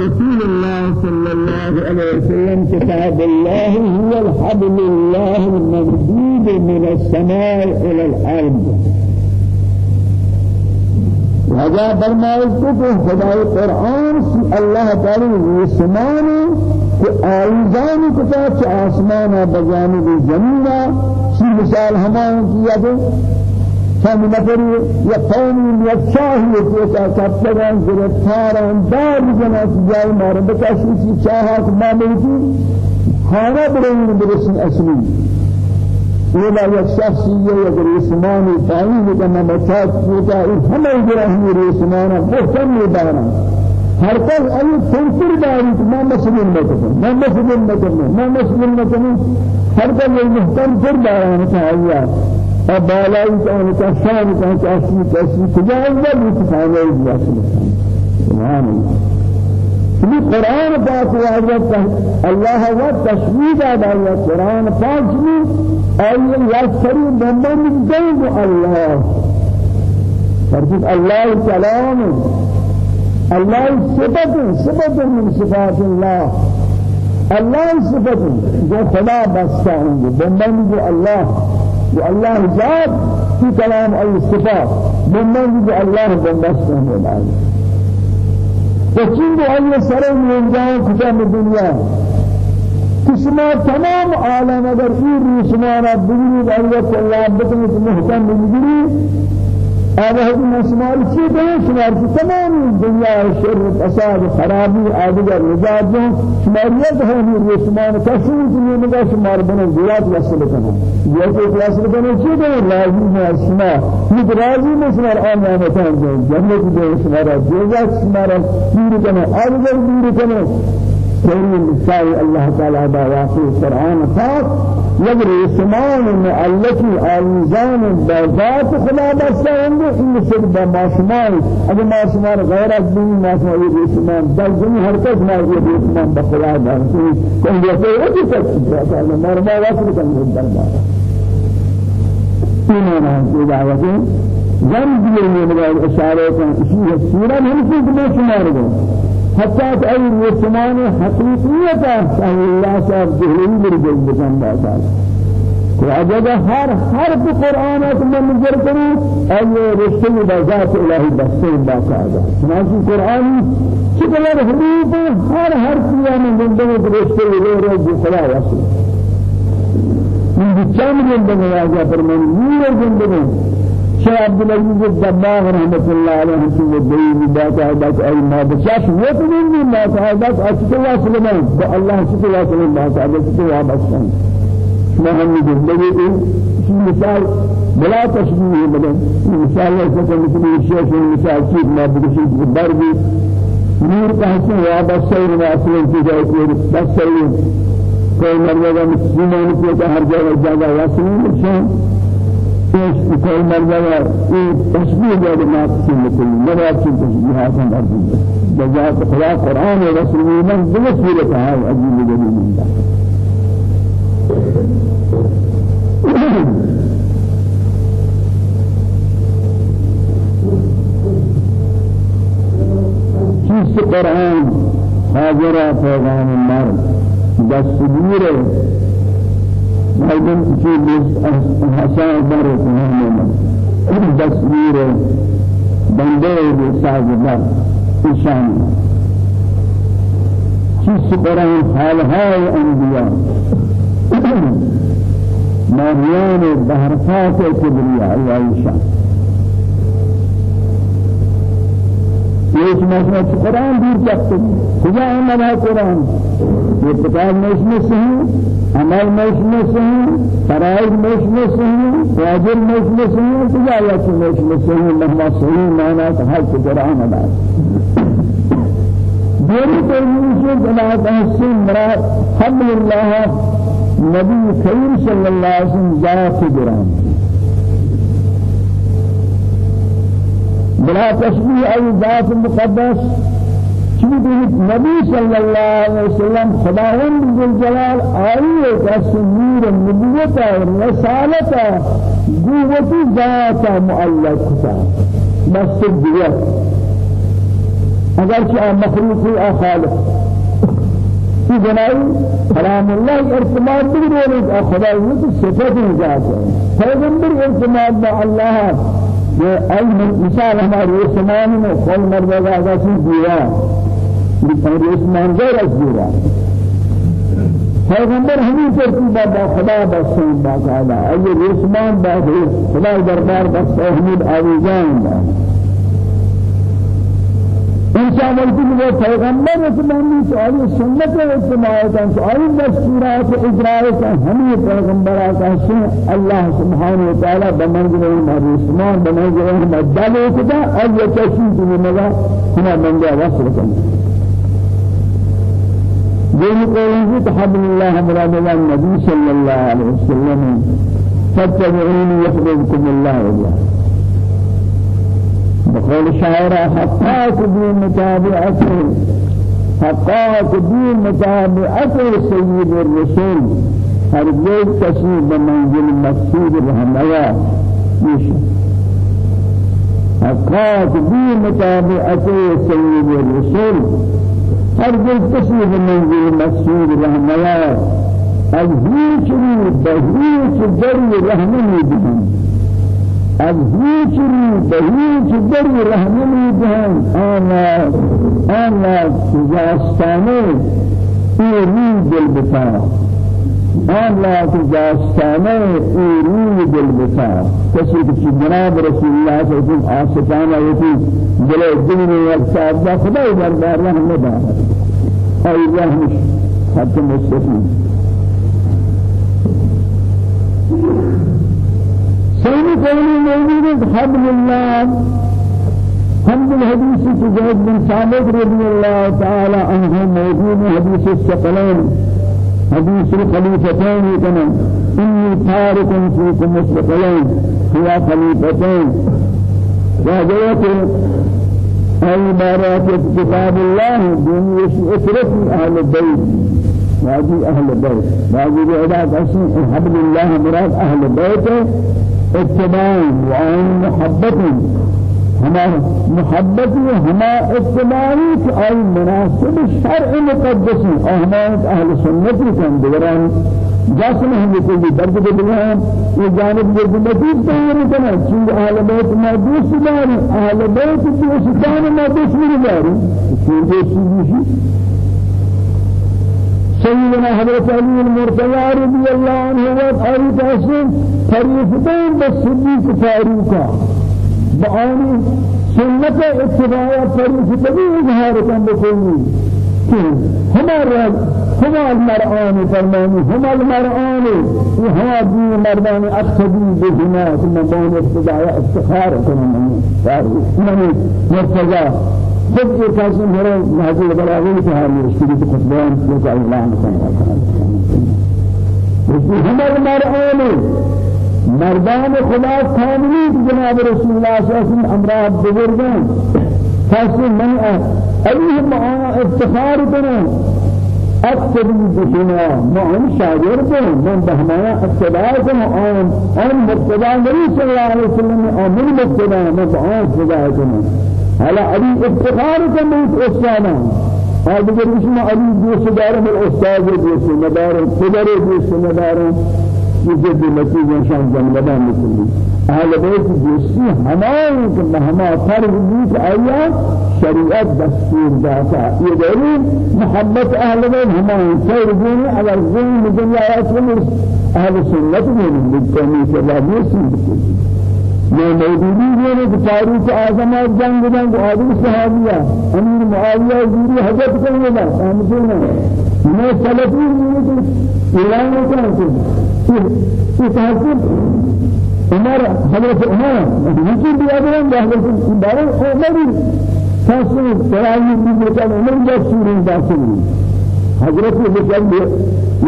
رسول الله صلى الله عليه وسلم كتاب الله هو الحبل الله الممدود من السماء إلى الأرض. وهذا برمائز کو خدای قرآن الله تعالى يسمان آئیزانی کتا چه آسمانا بجانب زمینہ سی مثال ہمان کیا دے چند نفر یا قومی یا چاہیے کہ کپتگان گرفتاران دار جناس جائی مارا بکشی سی چاہا کہ ما ملکی خانہ برین برسن اصلی. ولا یک شخصی یا گریسمانی تعیین کنا بچات کیتا ہمیں گرہمی گریسمانا محکم دارا هر کس ای تنفر داری من مسلم نکنم من مسلم نکنم من مسلم نکنم هر کس ای محکم پر دارانه که آیا اور بالای کان کا شان کا اصلی کسی کجا ہے وہ تفانے دیا سبحان اللہ قرآن پاک واجب الله هو تشويد على القرآن پاک میں أي يسري بندن دين الله. فرجت الله كلام الله صفة صفة من صفات الله. الله صفة جو خدا بستا ہوں بندن جو الله. الله ذات في كلام أي صفات. بندن جو الله ہوں وچین أي سر من جاؤں کتاب الدنيا؟ کشما تمام عالم. این شما را بگیرید الله اللہ بکنید محکم بگیرید هذا هذه شمار شيء ده شمار تمام. الدنيا شر فساد خرابي آدگر نجات جو. شماریت ہے یہ شمار کسی نہیں نگاہ شمار بنے زیاد وصل یہ تو وصل ہے لازم ہے شمار یہ راضی میں شمار آن جانا ہے جنت جو شمار ہے شمار دور کرنا آدگر دور کرنا كريم مثال الله تعالى بواقي القرآن خاص يجري اسمان مؤلفي آلزان بذات خدا بستهم إن سبب ما شمال أجل ما شمال غير الدين ما شمال يجري اسمان بل جميع حركة ما يجري اسمان بخلا بارسي كن يقول وجه تكتب مرمى وصل كان الدربار إيمانا إذا جنب يمين الإشارة كان إشياء السورة هم في شمال حتى أي الرسمان حقيقية الله صاحب جهرين برجل بكم باسال وأجد هر هر قرآن من نظر کریں أي رشتہ بذات الہی بسین باقاعدہ چنانچہ قرآن چقدر حروف هر کیا من لے رہے جو خدا واسطے من چند زندگی آجا پر من نور زندگی شيخ عبد العزيز الدباغ رحمة الله عليه في الدين ذات عبادة أي ما بشاش وطن ما تعبت أشكال سلمان الله شكل سلمان ما تعبت شكل عبادة ما هم جندي في مثال بلا تشبيه بدن مثال ليس كمثل الشيخ مثال شيء ما بدشي بالضرب نور كهسن وابا سير ما أصلا في ذلك بس سير کوئی مرد مسلمان ہر جگہ جگہ واسطے نہیں إيش كل مرة تشبيه جاد ما تسمى كل مرة تشبيه حسن أرضي جزاء خدا قرآن ورسول من بلا سورة هاي أجيب جميل من چیز قرآن؟ حاضر پیغام المرد دستگیر مردم کی حسان بر این تصویر بنده ساز بر ایشان چیز قرآن حالهای انبیاء مریان بحرفات کبریا و ایشان. یہ مسئلہ قرآن دور کرتے کجا عمل ہے قرآن؟ یہ کتاب میں صحیح عمل میں صحیح فرائض میں صحیح واجب میں صحیح کجا یا مش میں صحیح مہما صحیح معنی کہ ہر قرآن ادا دیری ترمیم سے جناب احسن مراد حمل اللہ نبی کریم صلی اللہ علیہ وسلم ذات قرآن۔ بلا تشبيه أي ذات مقدس. چونکہ نبی صلی اللہ علیہ وسلم خداوند الجلال آئیے کا سنور نبوت اور رسالت قوت ذات معلق تھا بس دیت اگر کہ مخلوق ہے خالق۔ جنائی كلام الله ارتماد بگرونید خدا یہ صفت نجات ہے پیغمبر ارتماد با اللہ۔ مثال ہمارے سمان میں کل مرد آگا سی دیا یہ اسمان غیر از دیا پیغمبر ہمیں با خدا بسیں با قاعدہ اگر با خدا دربار بس احمد انسان وقتی که پیغمبر اسلامی سوالی سنت اتباع کن سوالی دستورات اجرا کن همه پیغمبرات هستن الله سبحانه و تعالی بمنزل این اسمان بمنزل این مدل کدا اور یہ تشریف ملا ہنا بندہ وصل کن دین قولی تحبل الله مراد النبي صلى الله عليه وسلم فاتبعوني يحببكم الله والله بقول شاعر حقات بمتابعة حقات بمتابعة سيد الرسول. هرگز کسی به منزل مقصود رهنما میشه حقات بمتابعة سيد الرسول. هرگز کسی به منزل مقصود رهنما از هیچ به هیچ از هیچ رو به هیچ دری رحمی بهم آنا آنا جاستانه ایری دل بتا آنا جاستانه ایری دل بتا کسی که جناب رسول الله صلی الله علیه و آسفانه یکی دل دین یک ساده خدای دربار رحمه دارد آی رحمش خط مستقیم. ثاني قولي موجود حبل الله. حمد الحديث زيد بن ثابت رضي الله تعالى عنه موجود حديث الثقلين حديث الخليفتين كما إني تارك فيكم الثقلين هو خليفتين وجوة أي بارات كتاب الله دنيا أسرة أهل البيت هذه أهل البيت هذه بعدات أسم حبل الله مراد أهل البيت اتباع وعن محبت. هما محبت هما که آئی مناسب شرع مقدس هما أهل سنت كان دوران جسم هم يقول درد بدلهم وجانب جدمتي تهر كنا چیز أهل بیت ما دوست داری أهل بیت دوستان ما دشمن داری چیز دوستی سيدنا حضرت علي المرتضى رضي الله عنه وآله تحسن فريفتين بالصديق فاروقا بآني سنة اتباع فريفتين اظهار كان بكوني هما هما المرآن فرماني هما المرآن وهما دي مردان أقتدي بهما ثم بون اتباع افتخار كمان فاروق مرتضى خود یہ کسی میرے بلاغی کے حال میں اس کی خطبان کو اعلان کرنا ہے ہمارے مرآن مردان خدا کاملی جناب رسول اللہ صلی اللہ علیہ وسلم امراض بزرگان. کسی من معانا افتخار کریں اکتبی بشنا معن شاگرد من بہمانا اقتداء کریں آن آن مقتداء نبی صلی اللہ علیہ وسلم مقتداء من بآن صدا کریں على علي افتخار كميت أستاذنا هذا اسم علي دوست دارم الأستاذ دوست مدارم پدر دوست مدارم يجد نتيجة شان جملة مثلي أهل بيت دوستي همان كما فرق بيت آيات شريعة دستور داتا۔ يدري محبة أهل بيت همان سيرجوني على الظلم من آيات أهل السنة من بالتمييز الله يسير میں موجودی ہے کہ تاریخ اعظم جنگ جنگ آدم صحابیہ امیر معاویہ زوری حضرت کرنے لگا سامنے میں سلفی نہیں کہ اعلان کیا کہ یہ تحقیق۔ عمر حضرت عمر یہ بھی آدم حضرت بارے عمر تاسو تراوی بھی کہ عمر دستور داخل حضرت بشر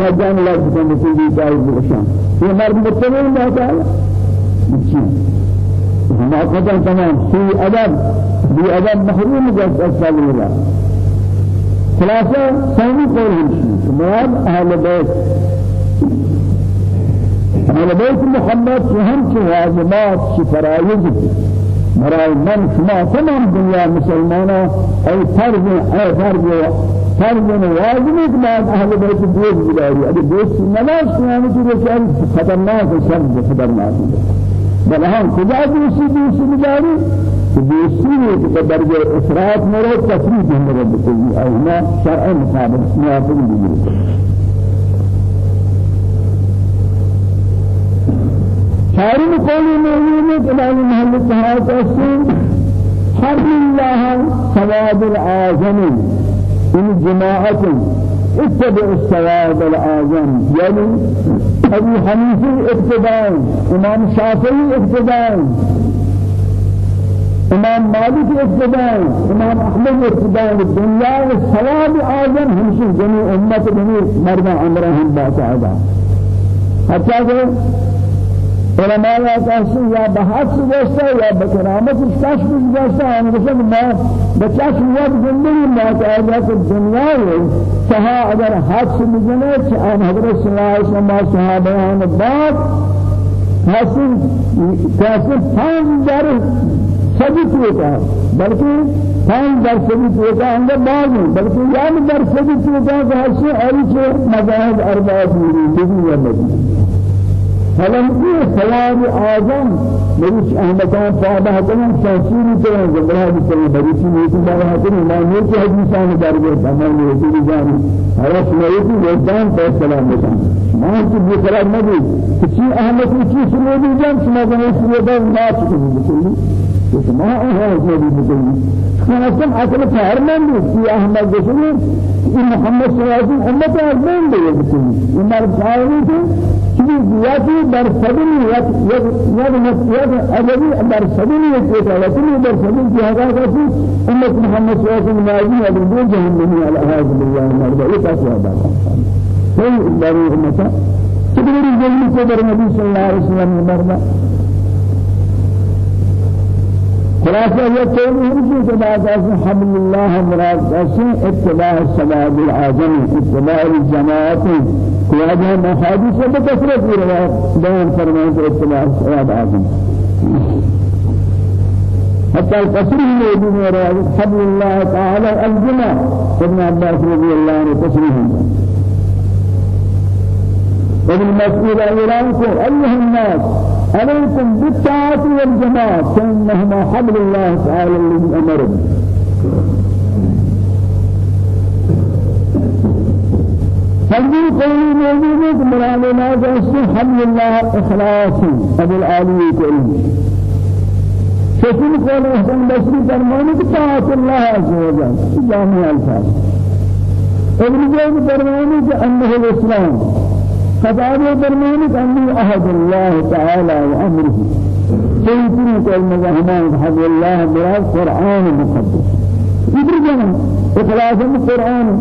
یا جان لا جن کی دعوت بشان یہ مرد متمن ہے تعالی ما قدر تمام. في أدب في أدب محروم أسفل الله ثلاثة ثاني قول مراد أهل بيت. أهل بيت محمد شهم شواجبات شفرائز برای من شما تمام دنیا مسلمانا ای فرض ای فرض فرض واجب بعد اہل بیت دوست گزاری اگر دوست نماز کی بیچاری خطرناک شر خطرناک. بل ہم دوستی دوستی گزاری دوستی ہے کہ درجہ افراد مرو تفرید ہم رب کو اینا شرع مطابق موافق بھی شارم قولی ہے کہ محل التحاق السن حرب الله ثواب العظم من جماعة اتبع الثواب العظم يعني أبي حنيفة اقتداء إمام شافعي اقتداء إمام مالك اقتداء إمام أحمد اقتداء الدنيا الثواب العظم همشي جميع أمة جميع مرضى عمرهم باسعدا حتى علماء کہتے یا بحث گوشتا یا بکرامت کشف گوشتا ہم گوشتا ما بچاش وقت زندگی ما تعالی کہ دنیا ہے کہا اگر حد سے مجنے کہ آن حضرت صلی اللہ علیہ وسلم صحابہ بعد حاصل کیسے پانچ در ثبت ہوتا ہے بلکہ پانچ در ثبت ہوتا ہے اندر بعض بلکہ یاد در ثبت ہوتا ہے کہ حاصل اور مذاہب اربعہ دیری یا مدینہ فلم ثواب اعظم میری احمدان فاضح کریں تفسیر کریں جبرا بھی کریں بڑی سی نیتی بارہ کریں میں یہ کہ حدیثان در گئے تمام حرس میتی وجدان پر سلام بکن میں کہ یہ قرار نہ دی کہ چی احمد کی سنو دی جان شما کو اس لیے بس چکے کہ ما ہے جو بھی بکلی خاصم اصل فرمان دی کہ احمد ان محمد صلی اللہ علیہ وسلم امت ارمان دی بکلی یہ مر صاحب سبیل یک یک یک مسجد ابدی در سبیل یک ہے لیکن در سبیل کی حقیقت ہے امت محمد صلی اللہ علیہ وسلم نازل ہے دو جہنمی علی هذا بالله مرضى بات ہے کوئی بڑی امت کبھی جلدی کو در نبی صلی اللہ علیہ وسلم مرضى خلاصة يقول كذا قاسم حبل الله مراد قاسم اتباع السباب العظم اتباع الجماعات كواجه محادثة بكثرة في روايات بيان فرمان اتباع السباب العظم حتى القصر الذي روايات حبل الله تعالى الجمع ابن عباس رضي الله عنه تصريحه مسعود أيرانكم أيها الناس عليكم بالطاعة والجماعة فإنهما حبل الله تعالى الذي أمر فالذي قولي موجودة مراد ما جاء حبل الله إخلاصي أبو العالي كريم شكل قول أحسن بشري فرمانه بطاعة الله عز وجل جامع الفاظ ابن جيد فرمانه أنه الإسلام. خطاب برمانك أنه أحد الله تعالى وأمره سيكون كل مزاحمان أحد الله براد قرآن المقدس. يدري جنا إخلاص القرآن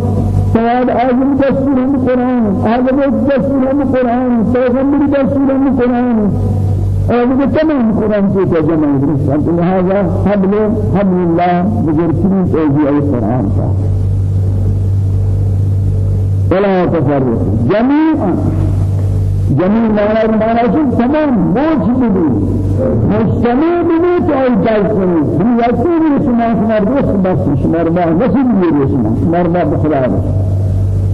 سواد أعظم دستور القرآن أعظم دستور القرآن سيغمر دستور القرآن. هذا تمام القرآن في ترجمة إدريس لهذا حبل حبل الله بجرسين توجيه القرآن. ولا تفرق جميعا. جميع معنى معنى شو تمام. موج بدي مستمع بدي تو جالس بدي هم يأتي شما شما بس بس شما ما نسيب يري شما شما ما بخلاص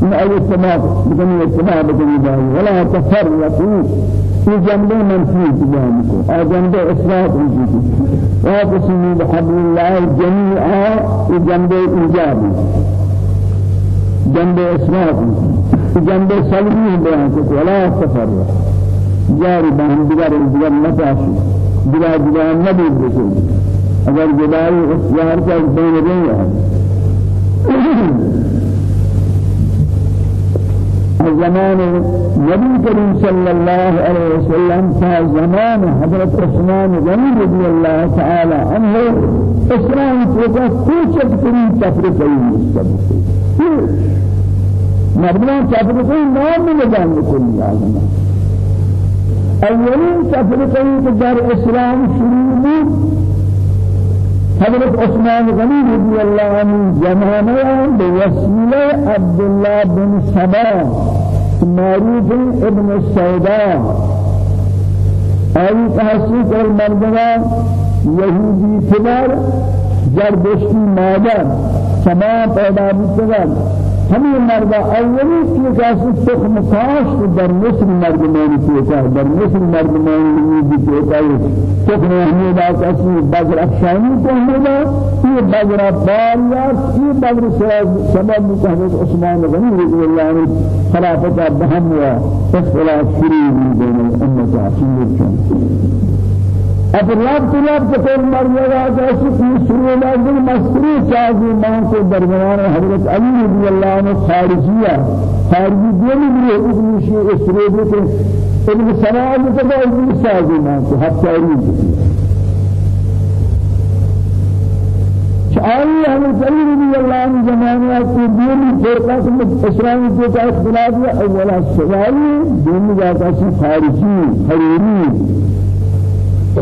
من أي السماء بدني السماء بدني باي ولا تفرقوا في جنب منفي تجاهكم أو جنب إسراف وجودي وقسموا بحبل الله جميعا في جنب إيجابي جنب إسراف جنب سلمی بیان کو ولا سفر جاری بہن دیگر دیگر نتاشی دیگر دیگر نبی بکل اگر جدائی اختیار کا بین رہی ہے زمان نبی کریم صلی اللہ علیہ وسلم تا زمان حضرت عثمان غنی رضی اللہ تعالی عنہ اسلام کو کوئی چیز تفریق نہیں مستقبل. مردمان تفرقه نام نظام كل عالم اولین تفرقه که در اسلام شروع حضرت عثمان غنی رضی اللہ عنہ زمانه بوسیله عبدالله بن سبا معروف ابن السوداء أي تحسيك المرضى یهودی پدر زردشتی مادر تمام پیدا بیتگل همین مرد اولی که کسی تخم کاشت در مصر مردمانی پیتا در مصر مردمانی نیدی پیتا تخم احمد کسی بذر افشانی کو احمد یہ بذر بالیات یہ بذر سبب متحدث عثمان غنی رضی اللہ عنہ خلافت بهم و اختلاف شریع بین الامت عشیت اب رب رب کو مر گیا جیسے کہ شروع لازم مسری چاہیے مان کو درمیان حضرت علی رضی اللہ عنہ خارجیہ خارجی دین بھی ابن شی اسرے کے ابن سلام کو ابن سازی مان کو حتی آئی ہمیں علی رضی اللہ عنہ زمانہ کی دین فرقہ کے اسلامی کے اختلاف ہے اولا سوالی دین جاتا خارجی حریری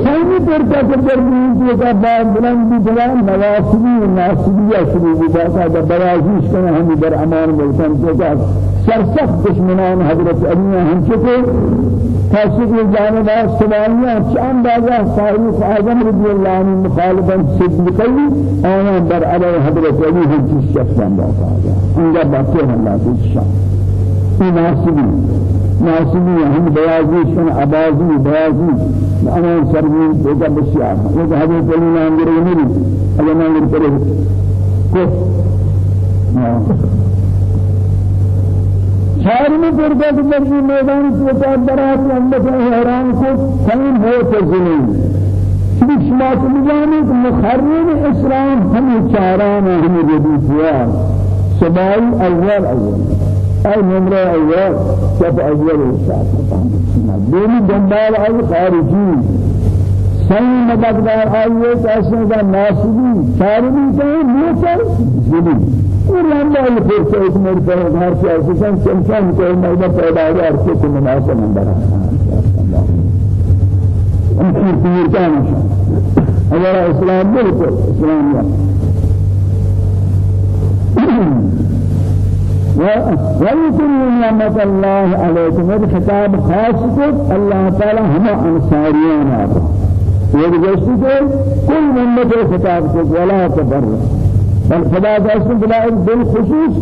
خیلی پرتا که در بیشتر کا بعد بلند بلند نواسبی ناسبی شروع باتا در برازیش کنه ہمی در أمان بلکن که سرسخت دشمنان حضرت علی ہم چکے تاسیق جانب سبحانیہ چند بازا فاروق اعظم رضی اللہ عنہ مخالفا صدقی آنا در علی حضرت علی ہم چیز شخصان باتا انجا باتے ہیں اللہ کی شان ناسبی ناسبی ہم بیازی شن عبازی بیازی أنا سرمين بيجا بسيار وده هذا كلنا عندنا يمري هذا ما نقدر كيف شهر میں پردہ کے درجی میدان کو برات اندر حیران کو کہیں بہت زمین. شبك شما تمجاني مخرب اسلام هم چاران هم جديد هو سباي أول أول. أي نمرة أول. شف أول الشاف دوني دنبال أي خارجي. سين مددگار آئیے کیسے کا ناسبی. چارمی کہیں موسر زلی اور لمبا یہ فرصہ ایک میرے پر ہر سے ایسے کن چمچان کو مردہ پیدا ہے ہر سے کو مناسب نمبر ان کی پیر کا نشان اگر اسلام بالکل اسلام ويذكر نعمة الله عليكم هذا خطاب خاص الله تعالى هم أنصاريان هذا ويجلسوا كل من خطاب ولا تبرر. بل خدا داشتن بلا بالخصوص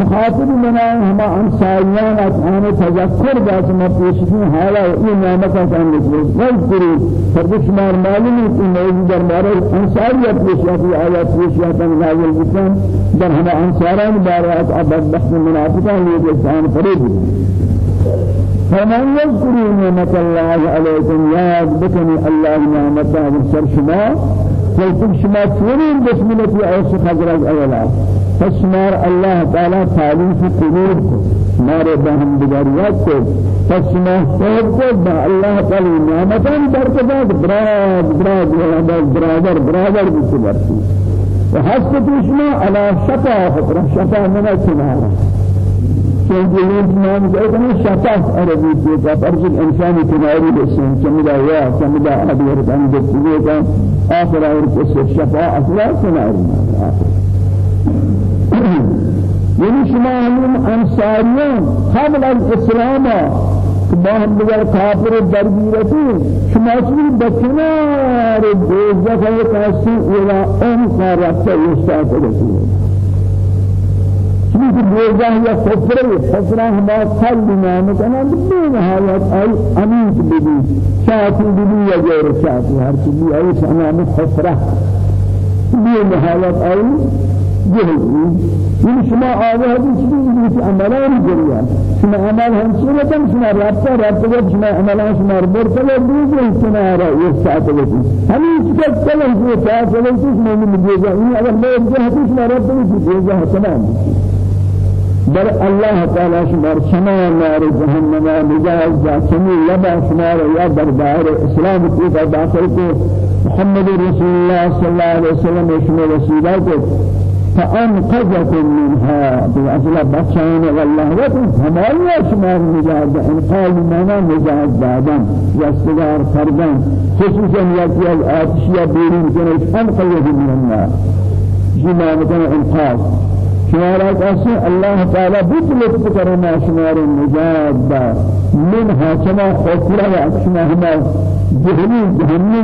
مخاطب منا هم انصاريان اتحان تذكر داشت ما پیشتن حالا این نعمت کام نکلید وذکری فردش مار معلوم ہے کہ موجود در مارے انصاریت پیشیاتی آیات پیشیاتاں نازل بکن. در ہم انصاران بارات عبد بخت منافقان یہ جسان فرید. فمن يذكر نعمة الله عليكم يا بكني الله نعمته بالسرشما فلتك شما تورين بسملة عيش خزرج أولا فشمار الله تعالى تعليم في قلوب شمار بهم بجاريات کو فشما صحب کو با الله تعالى نعمتان برکتات براد براد براد برادر برادر بسی برسی وحسد شما على شفا خطرة شفا من الكنارة چون جلوس نام جاءنا شفاف كذا فرج الإنسان كناري بسم كمدا يا كمدا أبي ربان جسمه كان آخر اور کس شفاء أصلا آخر. یعنی شما هم انصاریان قبل از اسلام ما هم دیگر کافر درگیرتی شما چی بکنار دوزخ کسی إلى اون کار رفته استاد رسید چیزی بیزه یا خفره خفره هما کل نام کنند. بی نهایت آی امیت بدی. شاتی بدی یا غیر شاتی هر چیزی آی سنام خفره بی نهایت آی جهل. این شما آوه دی چیزی که عملان جریان. شما عمل هم صورتا شما رابطه رابطه شما عملان شما برکه دیگه شما را یک ساعت بودی همین چیز کلام جو ساعت بودی شما می بیزه این اگر ما جهتی شما رابطه بیزه تمام. بل الله تعالى شمار شما نار جهنم نجاز جاسمی لبا شمار یا دربار إسلام کی داخل کو محمد رسول الله صلى الله عليه وسلم شما رسولات فأنقذكم منها بأصل بچان والله وكم همايا شمار نجاز انقاذ منا نجاز بعدا يستدار فردان خصوصا يأتي الآتش يا بيرين كنت أنقذكم من النار جمع مثلا إنقاذ شمارا کسی اللہ تعالی بہت لطف کرنا شمار نجات دا من حاکمہ خوفرہ و اکشمہ ہما جہنی جہنی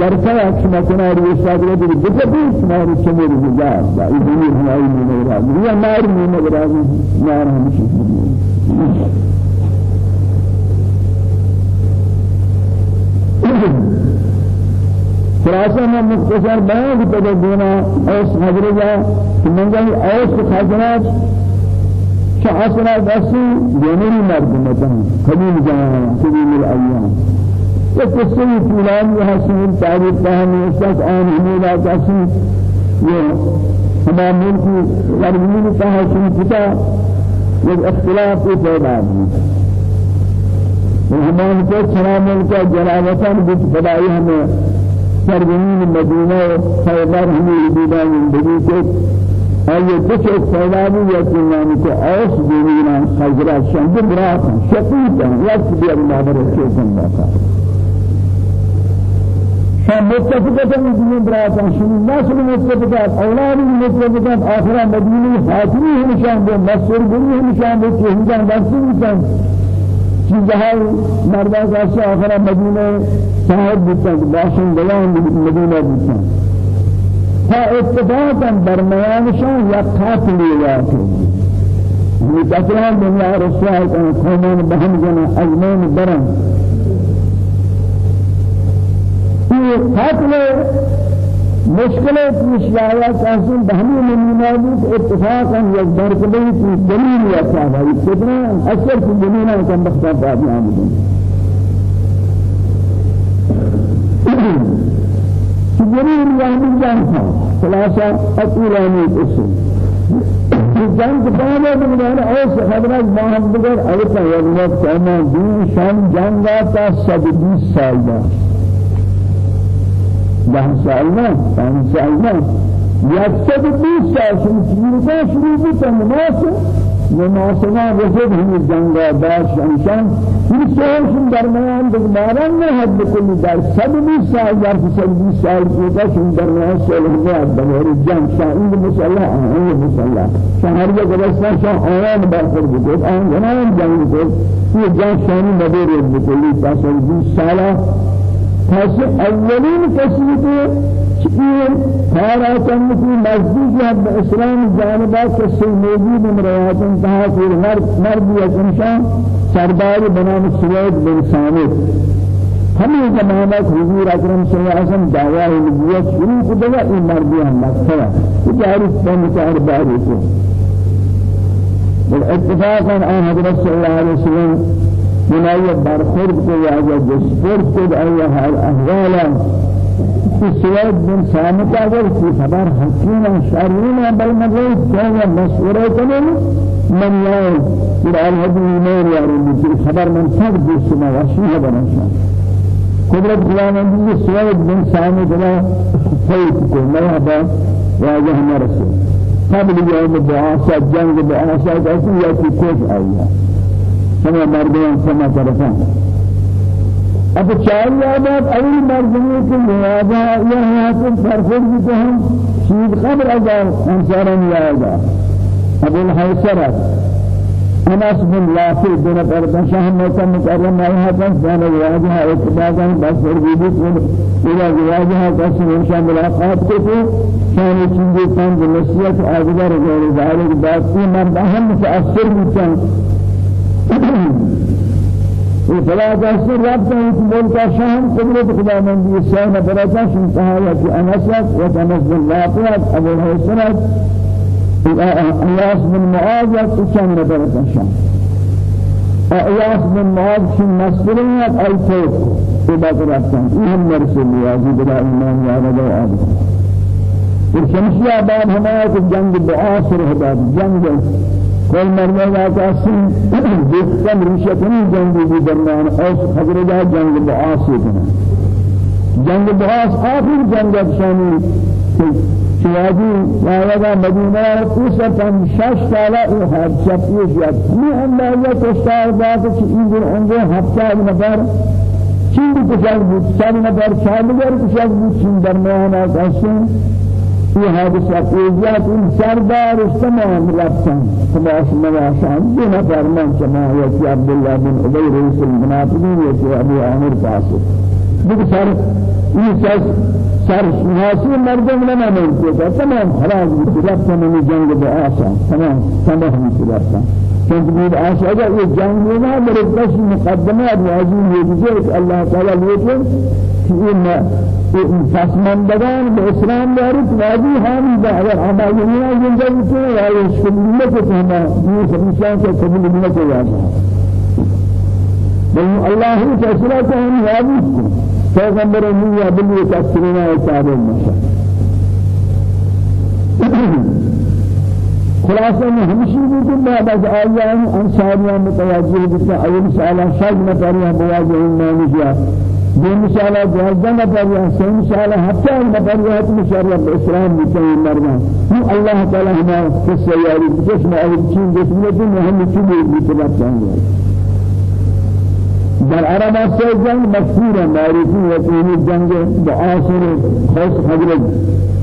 درکہ اکشمہ کناری اشتاد رجل بکبی شمار شمار نجات دا ایدنی ہمائی من اگرازی یا نار من اگرازی نار ہمشی خلاصہ میں مختصر بیان کرتے دینا اوس حضرت من جاي اوس خزانات شعصنا دسي جنري مرد مثلا قديم زمان قديم الأيام القصة فلان يحسن تعريف فهم أستاذ آن هميلا قاسم یہ تمام ملک لرمین کہا سن پتا یہ اختلاف پیدا ہوئی ہمان کو سلام کا جلالتاً بت بدائی ہمیں سرزمین مدینہ خیبر ہمیں دیدان زندگی کے آئیے کچھ ایک سیلابی یقینانی کو اوس دینا حضرات شند برات شقیق ہیں وقت بھی اللہ برکے زندہ کا شام متفقتا مدینہ برات شنی نسل متفقات أولاد متفقات آخرہ مدینہ حاکمی ہمشان دے مصر گنی ہمشان دے کہ ہندان درسی ہمشان چیزهای مردان کاسی آخر مدینه صاحب بودند باشن دیان مدینه بودند. تا اتفاقا برمیانشان یک قاتلی واقع یہ کثران دنیا رسول کن قومون بہم جنا ازمان برن یہ قاتل مشکلات مشکلات کاسن بہمی نمونہ بود اتفاقا یک مرتبہ کی دلیل یا صاحب ہے کتنا اثر کی زمینہ کا مقصد بات یہاں جرير يعني جانها خلاصة أطولاني اسم جان كتابة من أنا أوس حضرات ما هم بقول أيضا يوم كمان دين شان جانغا تا سبب سالة ده سالنا ده سالنا يكتب بیس سال شروع کا شروع بھی تنماس نماسنا وجد ہم جنگا باش انشان یہ سوشن درمیان دگماران نے حد کلی در سب بیس سال یا سب بیس سال شن درمیان سولہ میں بغیر جنگ. شاہد مسلح ہے مسلح شہر کے گلستان شاہ آیان برکر بھی آن جنان جنگ کو یہ جنگ شانی مدیر پس اولین کسی کے چیئے کارا چند کی نزدیک ہے اسلام جانبا کسی موجود مروات انتہا پھر مرد یا انشان سردار بنام سوید بن سامد ہمیں زمانہ حضور اکرم صلی اللہ علیہ وسلم دعوی نبوت شروع کو دیا این مردی ہم مکہ ہے تعریف بن چار باری کو بالاتفاق آن حضرت صلی اللہ علیہ وسلم بنای برخورد کو یا جسپور کو یا حال احوالا سواد بن سامت اگر کی خبر حکیم شرین بل مغیب کیا مشورہ کرے من یای در الحدی نور یاری کی خبر من سب جس میں وشی بنشا قدرت خداوندی سواد بن سامت لا فیت کو مرحبا واجه مرسل قبل يوم بعاصة جنگ بعاصة كيف يأتي كيف أيها سما مردان سما طرفان. اب چار یادات اول مردمی کے لہذا یہ حاصل فرفر بھی تو ہم شید خبر اگر انسارن یادا ابو الحیسرت انس بن لافی بن قردن شاه موتا مکرم آیها كان واجها اتباعا بسر بيبت إلى واجها قسم انشاء ملاقات کو كان چیزیں کان نصیحت آگدار غیر ذالک بات کی مرد اہم متاثر بھی فلا تحسن ربط ملك شام قدرة خدا من دي السنة بركة شنتها في أنسك وتنزل الواقعات أبو الحسنات إياس بن معاذ وكان بركة شام إياس بن معاذ في مسؤولية الفوت إذا قرأتم إهم مرسل يازي بلا إيمان يا رب وآبد الشمسية بعد هناك جنگ بعاصر هداد جنگ كل مرة كاسين جسم رشتني جنگ في درمان. أوس حضرت جنگ بعاص كنا جنگ بعاص آخر جنگ شانی شوادی وایا مدینہ تیسرا پن شش سالہ یہ حادثہ پیش یا میں اندازہ کشتار بات کہ ان دن انگے ہفتہ نفر. چین کشاک بود سال نفر چار نفر کشاک بود چین درمیان آسان. في حادثة إيجاد سردار تمام رفتن تماش مواشان بنا فرمان كما يأتي عبد الله بن أبي رئيس المنافقين يأتي أبو عامر قاسم بكسر إيساس سر شناسی مردم نہ ملتے تمام خلاص رفتن من جنگ بآسا تمام تمام رفتن تجميل آشا اگر یہ جنگ نہ میرے بس مقدمات واجب ہے کہ اللہ تعالی لیکن کہ ان فاسماندگان به اسلام واجب حامی با اگر ہماری دنیا زندگی تو ہے اس کو ملت کو ہم یہ انسان کو قبول نہیں کیا جاتا بل اللہ ہی فیصلہ کو ہم واجب کو پیغمبر نے یہ بلی تسلیمہ اتابع مشا خلاصہ میں ہمشی بھی کہ بعد از آیان انصاریان متوجہ بکا أول سالہ شاید مطریہ مواجہ انمانی کیا دو مثالہ دوازدہ نفر یا سہ مثالہ ہفتہ نفر یا حتم شریعت اسلام بچائی مردان ہم اللہ تعالی ہمارا قصہ یاری میں اول چین جسمت میں ہم چیزیں بطلب چاہیے در عرب سے جنگ مشہور ہے معروفی ہے جنگ بعاصر خوش حضرت.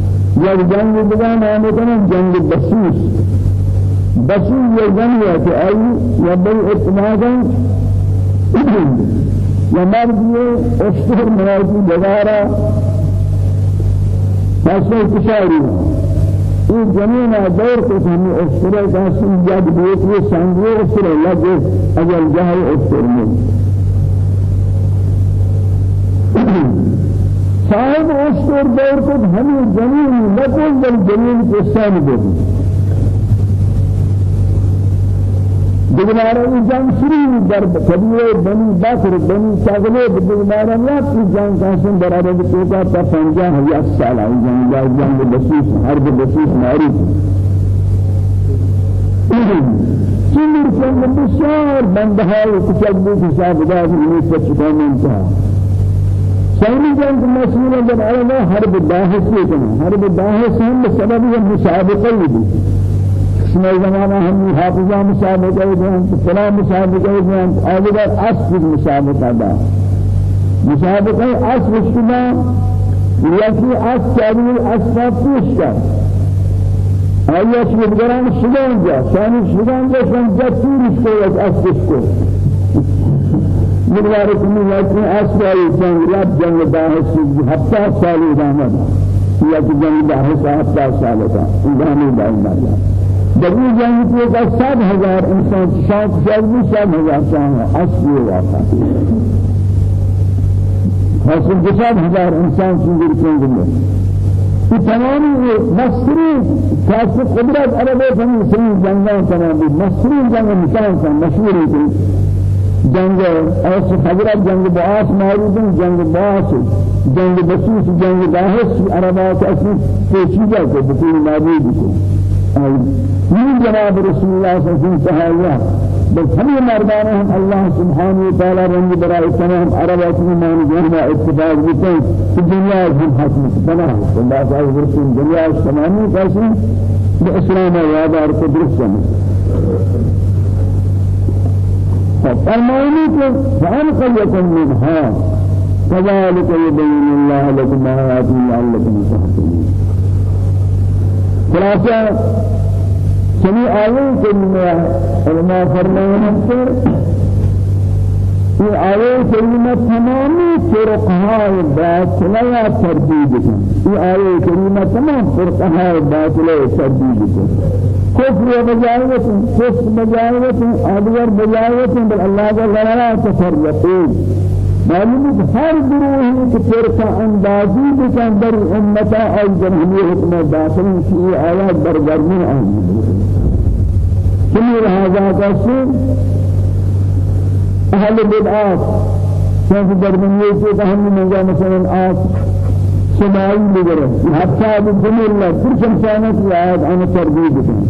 یا جنگ آنے کنن جنگ بسیس بسیس یہ جنگ ہے کہ آئی یا بل اتمادا یا مرد یہ اشتر موازی دوارا فاسل کشاری. این زمین دور کو ہمیں اشتر کا سنجاد بیت یہ سنگی اشتر لگے أجل جہل اشتر میں صاحب اشتر دور کو ہمیں زمین لکل بل زمین کو سان دے دیگران این جنگ شروع در قبیله بنی بکر بنی شغله دیگران یا جنگ کاسن برابر تو کا تا پنجاه هزار سال این جنگ یا جنگ بسیط حرب بسیط معروف چند چند بسیار بنده های کچک بود حساب داد این سچ کامنتا ثاني جنگ مسئول جب علماء حرب باحث كنا حرب باحث هم بسبب المسابقة دي اسمه زمانہ ہم حافظہ مسابقہ ہیں فلاں مسابقہ ہیں اگر اصل مسابقہ دا مسابقہ اصل شما یکی اصل چاری اصل پیش کر آیا شبگران شدان جا؟ شانی شدان جا شان جا تورش کو یک اصلش کو مقدار کمی لیکن اسوائی جنگ رب جنگ باحث ہفتہ سال ادامت یا کہ جنگ باحث ہفتہ سال کا ادامت باحث جبی جنگ کو کا سات ہزار انسان شاک جلدی سات ہزار چاہاں اصلی واقع. حاصل جسد ہزار انسان چیزر کنگ میں یہ تمامی مصری خاص قدرت عربی فہمی سری جنگان تمامی مصری جنگ کا مشہور ہے جنگ اس حضرت جنگ باس معروف جنگ باس جنگ بسوس جنگ باحث عربات اصل پیچیدہ کو بکل معبود کو۔ من جناب رسول الله صلى الله عليه وسلم بس هم مردان هم الله سبحانه وتعالى رنج برای تمام عربات من جهنا اتفاق بکن في الدنيا هم حكم بنا الله تعالى رسول دنیا تمامی قاسم بإسلام وادار قدرت فرمائني فان قليكم منها. كذلك يبين الله لكم آياته لعلكم تهتدون. خلاصة سمي كلمة علماء فرمائنا یہ آیے کریمہ تمامی فرقہائے باطلہ تردید کن۔ یہ آیے کریمہ تمام فرقہائے باطلہ تردید کن۔ کفر بجائیت کفر بجائیت آدگر بجائیت بل اللہ لڑا تفرقین معلوم ہر گروہ کے فرقہ اندازی بکن در امتا اور جمہوری حکمت داخل کی آیات برگرمی آئی۔ کمی کا سے أهل البدعات كيف درمنيه كيف هم من مثلا آت؟ سماعي لغيره حتى بالجميل الله كل شمسانة آيات عن تربية بكم.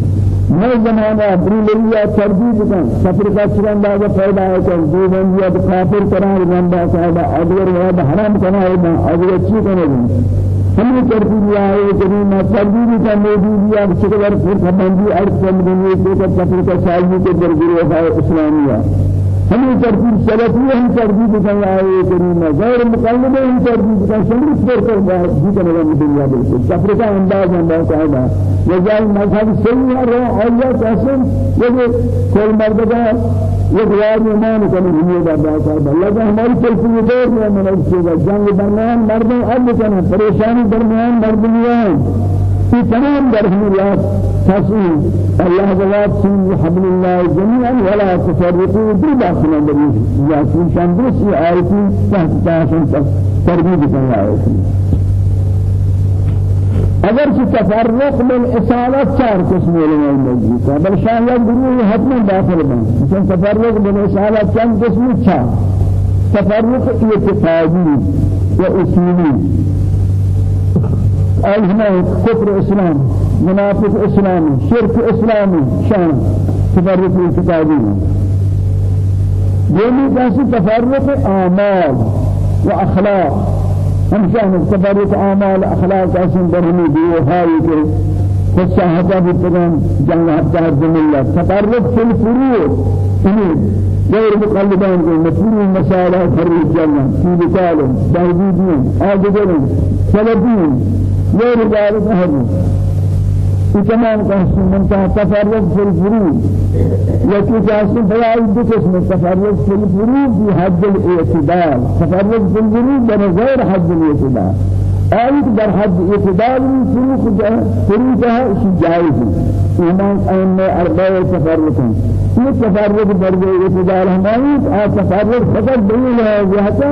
نئے زمانہ بریلیا تربیت کن سفر کا چرندہ کا پیدا ہے کہ دو بندیا کافر قرار بندہ صاحب اگر وہ حرام کنا ہے اگر اچھی کنا ہے ہم تربیت ہے کریم تربیت کا موجود ہے کہ اگر پھر بندی ارض میں یہ کہ سفر کا سالوں کے درگرے ہے اسلامیہ ہمیں ترتیب سلفی ہم ترتیب کرنا ہے کریم غیر مقلد ہم ترتیب کرنا شمس پر کر بات بھی کرنا ہے دنیا بالکل سفر کا انداز انداز قاعدہ یہ جائے مذہب صحیح ہے رو اللہ قسم یہ کوئی مرد کا یہ غیر ایمان کرنے ہمیں دا بات ہے اللہ کا ہماری تلفی دور میں من اس کے جنگ درمیان مردوں کرنا پریشانی درمیان مردوں في تمام درهم الله تسوي الله جواب سن حبل الله جميعا ولا تفرقوا بداخل النبي ياسين درسي آيتي تحت تاسن تربية الله اگر چې تفرق من اصالت چار قسم علماء موجود ہے بل شاید گروہ حتما داخل بن. چون تفرق من اصالت چند قسم چار. تفرق اعتقادی و اصولی. أجمع كفر إسلام منافق إسلامي شرك إسلامي شان تفرق اعتقادي يومي كاسي تفرق أعمال وأخلاق. هم شان تفرق أعمال أخلاق كاسي برهمي ديو هاي كي فالساحة بتقام جنة حتى الجملة تفرق في الفروع غير مقلدان مفهوم مسائل فرق الجنة في بكال تهديدين آدگرين سلبين غير ذلك هذا في تمام قسم من تفرق في الفروض. يكي قسم فلا بقسم تفرق في الفروض في حد الاعتدال. تفرق في الفروض غير حد الاعتدال. آيات در حد اعتدال فروق فروقها شيء جائز إيمان أن أربعة تفرقا یہ تفرق درجہ اعتدال ہماری آ تفرق فقط دلیل ہے جہتا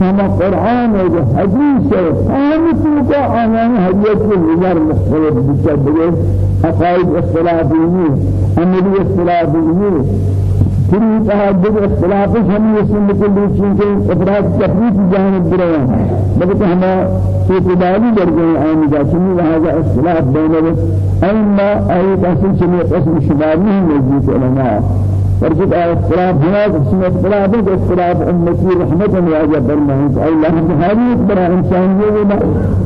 ہم قرآن و حدیث ہے ہم تو کا آنان حدیث کے نظر مختلف بچہ بگے عقائد اختلافی اختلافی نہیں پھر تحدد اختلاف ہم یہ سن کے لیے چیزیں افراد تفریق جانب برے بلکہ ہم اعتدالی درجے جا چنی لہذا اختلاف بین اما ای قسم چنی قسم شمار نہیں موجود علماء فرجت اختلاف هنا قسم اختلاف ہے اختلاف امتی رحمت واجب برمائن اللہ بہاری بڑا انسان یہ ہے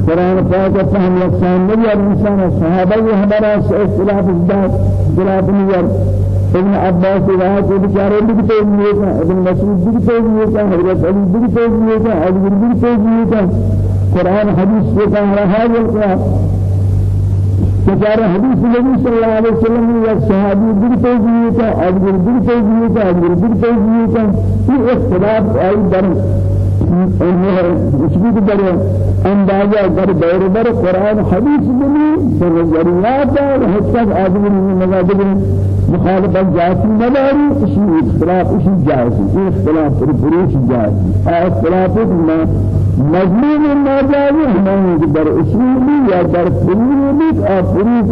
قرآن پاک فهم یکسان نبی اور انسان صحابہ ہمارا اختلاف اختلاف نہیں ابن عباس رہا کہ بیچارے بھی تو یہ تھا ابن مسعود بھی تو یہ تھا حضرت علی بھی تو یہ تھا علی بھی تو یہ تھا قرآن حدیث سے کہا رہا ہے کہ بیچارے حدیث نبی صلی اللہ علیہ وسلم یا صحابی بھی تو یہ تھا علی بھی تو یہ تھا علی بھی تو یہ تھا یہ اختلاف آئی در اسمی در اندازہ در دور بر قرآن حدیث بنی نظریات اور حسب آدمی مغادر مخالفت جاتی نداری اسی اختلاف اسی جائز ہے اختلاف پر بروش جائز ہے اختلاف ما مضمون ناجائز ہمیں در اصولی یا در فروعی اور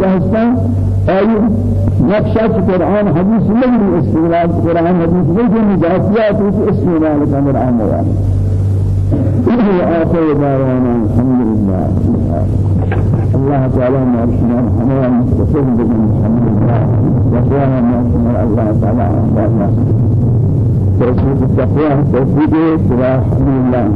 کا حصہ آئی نقشہ قرآن حدیث نہیں استعمال قرآن حدیث نہیں جاتیات اس استعمال کا قرآن ہے آخر دعوانا الحمد لله الله تعالى ما رشنا الحمام متصل بكم الحمد لله وقوانا ما رشنا الله تعالى عندنا توفيق التقوى توفيق الحمد لله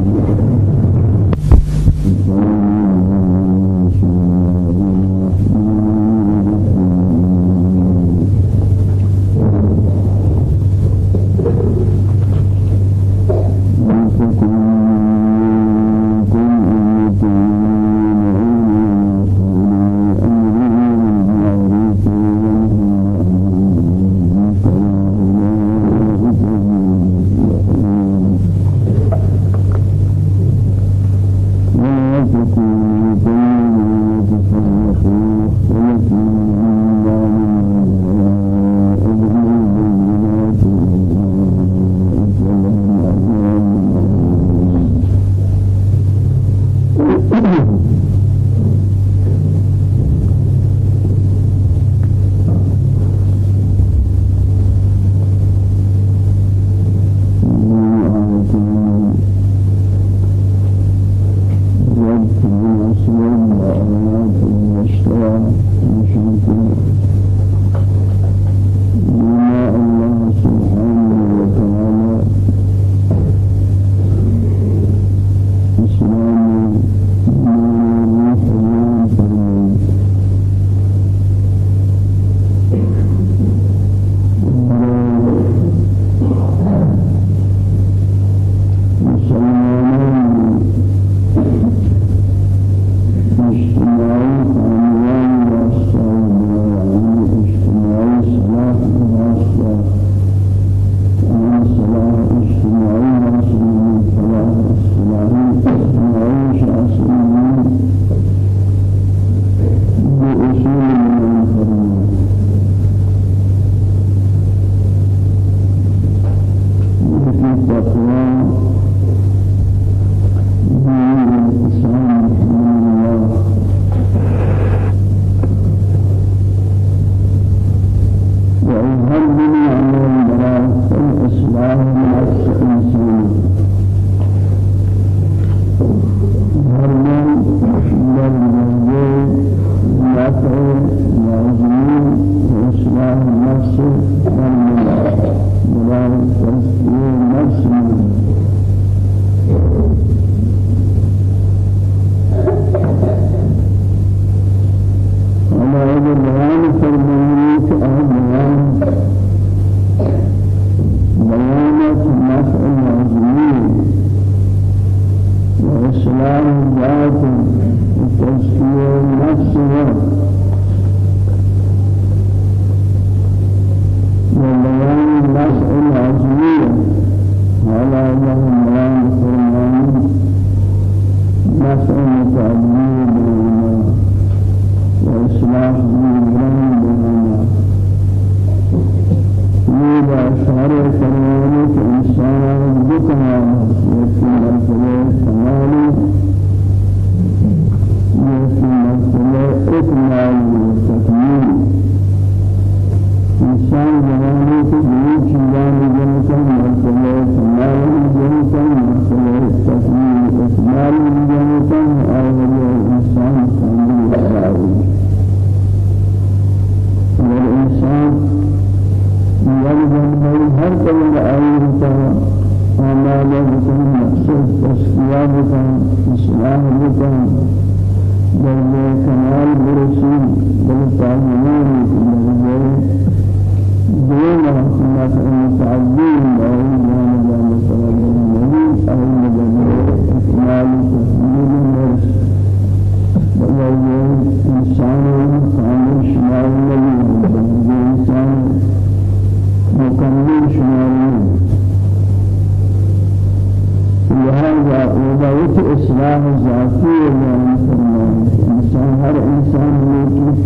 وضعت إصلاح ذاتي يعني فرمان إنسان هر إنسان يجب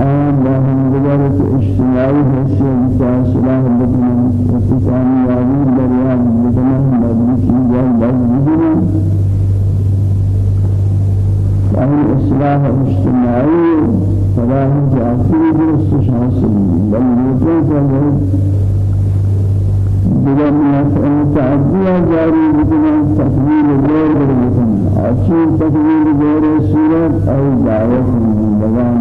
آن لهم بجارة اجتماعي حسين إصلاح بدنا وتسامي يعود بريان بدنا مدرس جال بدنا أهل إصلاح اجتماعي فلا ذاتي درست حاصل. بل يجب بجانب نفع تعديا جاري بكنا تكميل غير بكنا أشياء تكميل غير سورة أو دعوة من بيان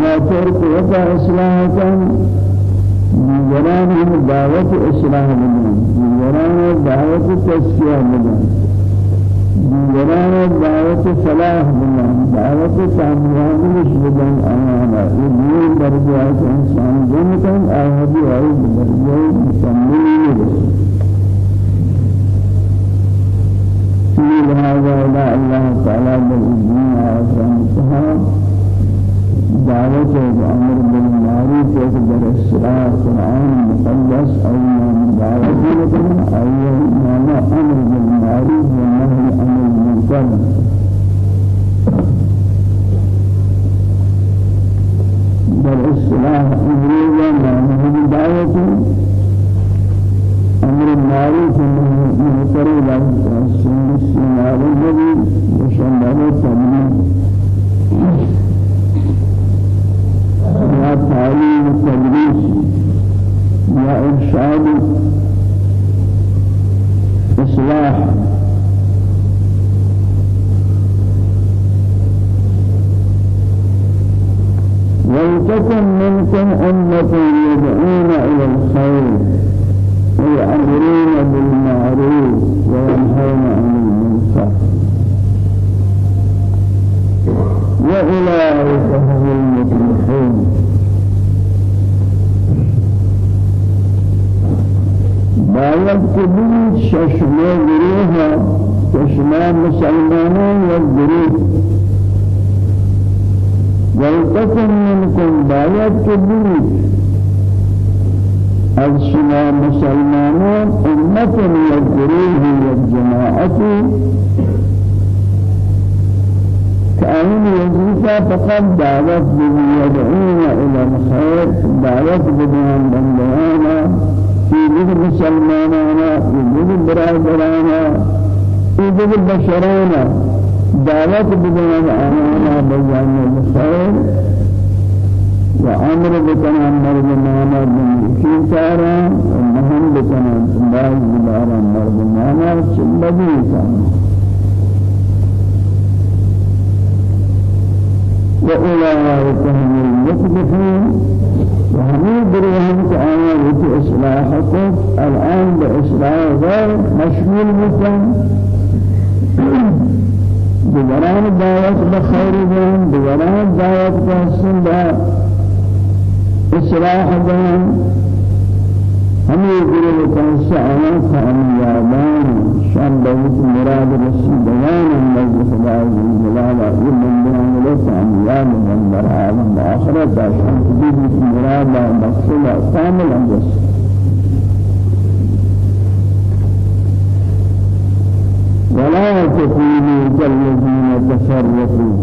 ما فرق وقع إصلاحا بجران هم دعوة إصلاح بدن بجران دعوة تزكية بدن بجران دعوة صلاح بدن دعوة تعميرات مش بدن أمانا يدين درجات إنسان جنة آهدي أي درجة مكمل في هذا لا الله تعالى بالإذن وعزمتها دعوة الأمر بالمعروف وقدر الصلاة القرآن المقدس أو من دعوة لكم من أمر بالمعروف والنهي عن المنكر بل الصلاة أمرية معنى دعوة أمر المعروف والمنكر لا السنة السنة النبي وشمال التمرين. يا تعليم التدريس يا إرشاد. ولتكن منكم أمة يدعون إلى الخير ويأمرون بالمعروف وينهون عن المنكر. وأولئك هم المفلحون. باید که ششمه گروه ششمه مسلمانان و گروه ولتكن منكم باید که بود از شما مسلمانان امت و گروه و جماعت كأن يزيد فقط دعوت يدعون إلى الخير دعوت بدون بندانا في ذكر مسلمانا في ذكر برادرانا في ذكر بشرانا دعوت بدون أمانا بجانب الخير وأمر بكنا مرضمانا بمكين تارا ومهم بكنا باز بدارا مرضمانا سلبي كان وأولئك هم المفلحون وهم برهم تعالى وفي إصلاحكم الآن بإصلاح غير مشغول بكم بجران دعوت بخير بهم بجران دعوت بحسن إصلاح بهم ہمیں گروہ کنسا آنا کامیابان شام بہت مراد رسیدگان اللہ خدا جلالا یہ بندیان لے کامیاب بندر عالم آخرت شام حدود مراد مقصد کامل اندس ولا تكونوا كالذين تفرقوا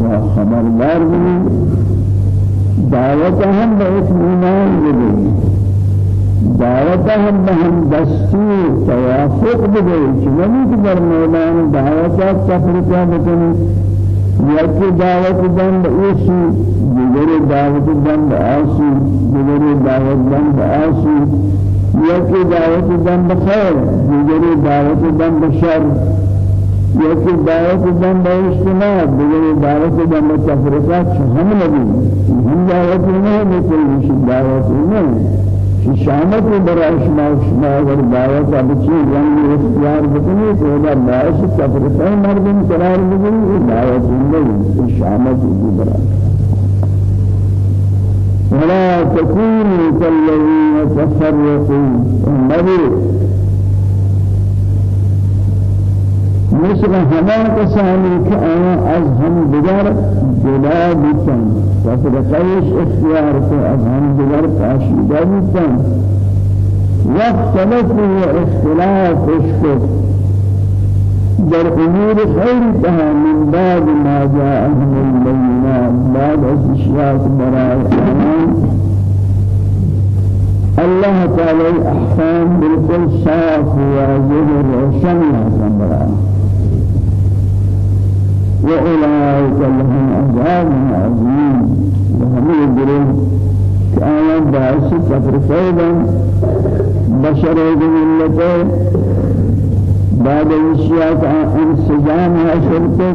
وخبردار دعوت هم بإثنان بدين دعوت هم بهم دستور توافق بده چنانی که در میدان دعوت تفریقا بکنی یکی دعوت دن به ایسی دعوت دن به آسی دعوت دن به یکی دعوت دن به خیر دیگری دعوت به شر. یکی دعوت دن به اجتماع دیگری دعوت دن به تفریقات هم نبی؟ هم دعوت نه میکنی دعوت نه شامت برای شما شما اگر دعوت ابچی رنگ اختیار بکنی تو دا باعث تفرقه مردم قرار بگیری دعوت نہیں شامت برای. ولا تكونوا كالذين تفرقوا. النبي مثل هما که آیا از هم دیگر جدا بیتن تفرقیش اختیار کو از هم دیگر پاشیده واختلفوا و اختلافش کو در امور خیر تها من بعد ما جاءهم البينات بعد از اشیاء برای الله تعالى احكام بالكل صاف واضح روشن برای وأولئك لهم عذاب عظيم وهم يدرون كآيات باعث كفر فيضا بشر ملته بعد الاشياء انسجام حاصل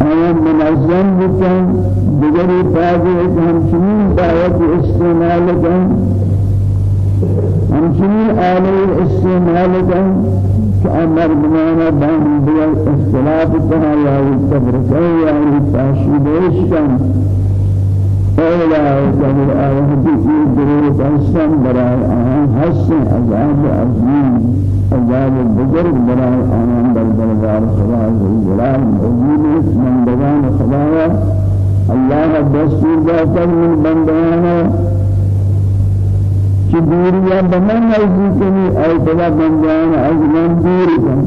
آیا منظم بکن دیگری فاضی همچنین دعوت استعمال کن همچنین آله استعمال کن كأمر بمانا بان بيا اختلاف تها يا التبركة يا التاشيدش كان أولئك بالآية في ضرورة أحسن براء آن حسن عذاب عظيم عذاب البزرگ براء آن بل بلغار خدا الجلال عظيم من بغان خدايا الله دستور ذاتر من بندانا کہ دوریاں بمن نزدیکنی ای بلا بندیان از من دور کن.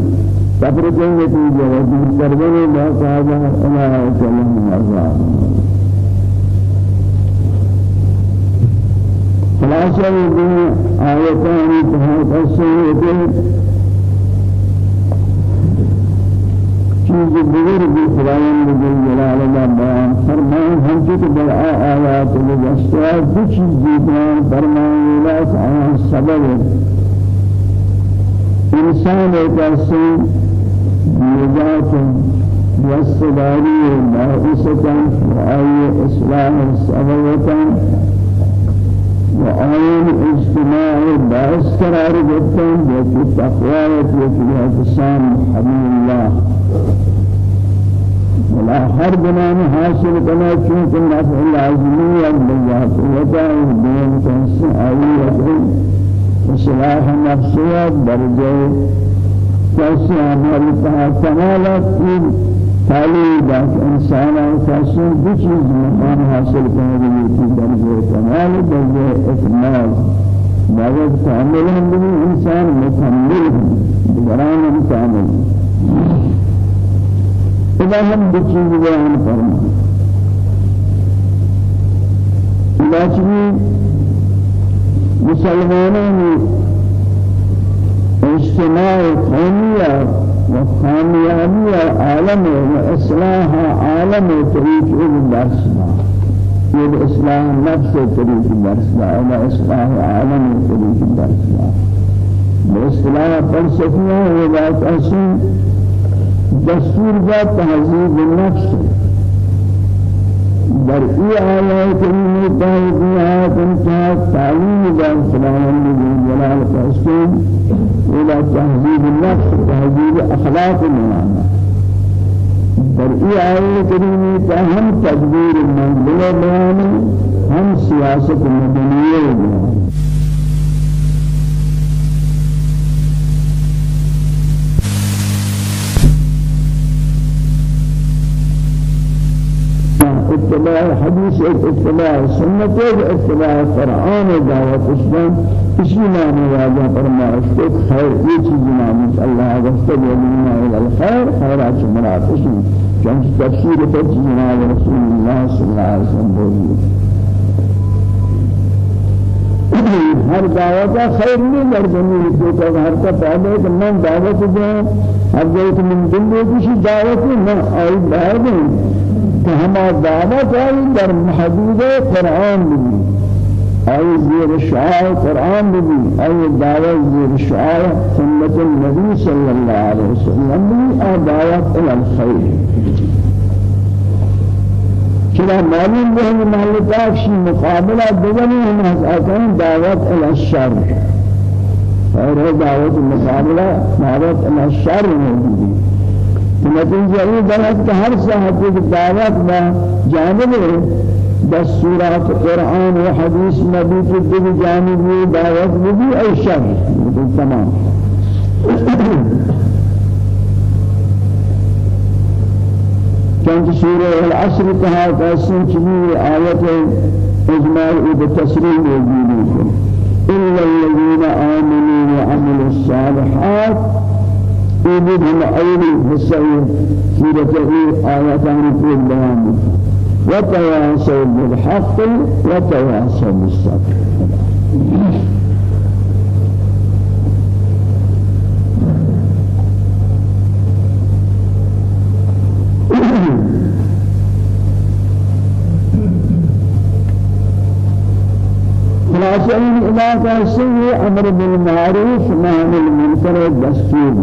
صبر کن نتیجہ و دور کردن با صحابہ اللہ سلام عذاب خلاصہ یہ آیتان تحت السنة چیز بزرگی خداوند جل جلاله بیان فرمان ہم کہ در آیات گزشتہ دو چیز بیان فرمان لاس آن سبب انسان ایسے نجات وصداری باعثتا وآئی اصلاح سببتا وآيان اجتماع باعث قرار جبتن جبت تقوى وفي اعتصام حبيب الله. ولا هر بنام حاصل كما چونکہ نفع العظمیہ بالذات وجاء بين تنس آئی وقل اصلاح نفسیت درجہ کسی عمل تعلیم باش انسان کسی دو چیز مقام حاصل کرنے کی درجہ کمال درجہ اکمال باید کامل ہم انسان مکمل ہیں بران کامل إذا هم بچیز بیان فرما لكن مسلمانان اجتماع قومية وخاميانية عالم وإصلاح عالم طريق الدرس يد إصلاح نفس طريق الدرس أو إصلاح عالم طريق الدرس بإصلاح فلسفية وذات أصول دستور ذات تهذیب النفس در ای آیات کریمه تاید آیات انتها تعلیم دان سلام جلال فاسکین إلى تهذیب النفس المعنى در ای آیات کریمه تا هم منزل بیان هم مدنیه بیان اتباع حديث اتباع سنة اتباع قرآن دعوة اسلام اسی معنی واجہ فرمائش کو خیر یہ چیز نامت اللہ واستجبنا إلى الخير خیرات مراد اسی چونکہ تفسیر تفسیر جناب رسول اللہ صلی اللہ علیہ وسلم بولی ہر دعوت خیر نہیں در زمین کو تو ہر کا پہلے کہ میں دعوت من دل میں دعوت ہم دعوت آئی در محدود قرآن بھی آئی زیر شعار قرآن بھی آئی دعوت زیر شعار سنت النبی صلی اللہ علیہ وسلم بھی آئی دعوت إلى الخیر. كلا معلوم به المعلومات شيء مقابلة بدني هم أكان دعوت إلى الشر. اور دعوت المقابلة دعوت إلى الشر موجودة نتیجہ یہ دعوت کہ ہر صاحب کی دعوت میں جانب دستورات قرآن و حدیث نبی کی دو جانب دعوت بھی شر. تمام. كانت سورة العصر كها قاسم كبير آية إجمال بالتسليم موجودين إلا الذين آمنوا وعملوا الصالحات إذن أول حسين سورة آياتان في البيان وتواصوا بالحق وتواصوا بالصبر. خلاصہ ان علاقہ سے أمر بالمعروف عن المنكر دستور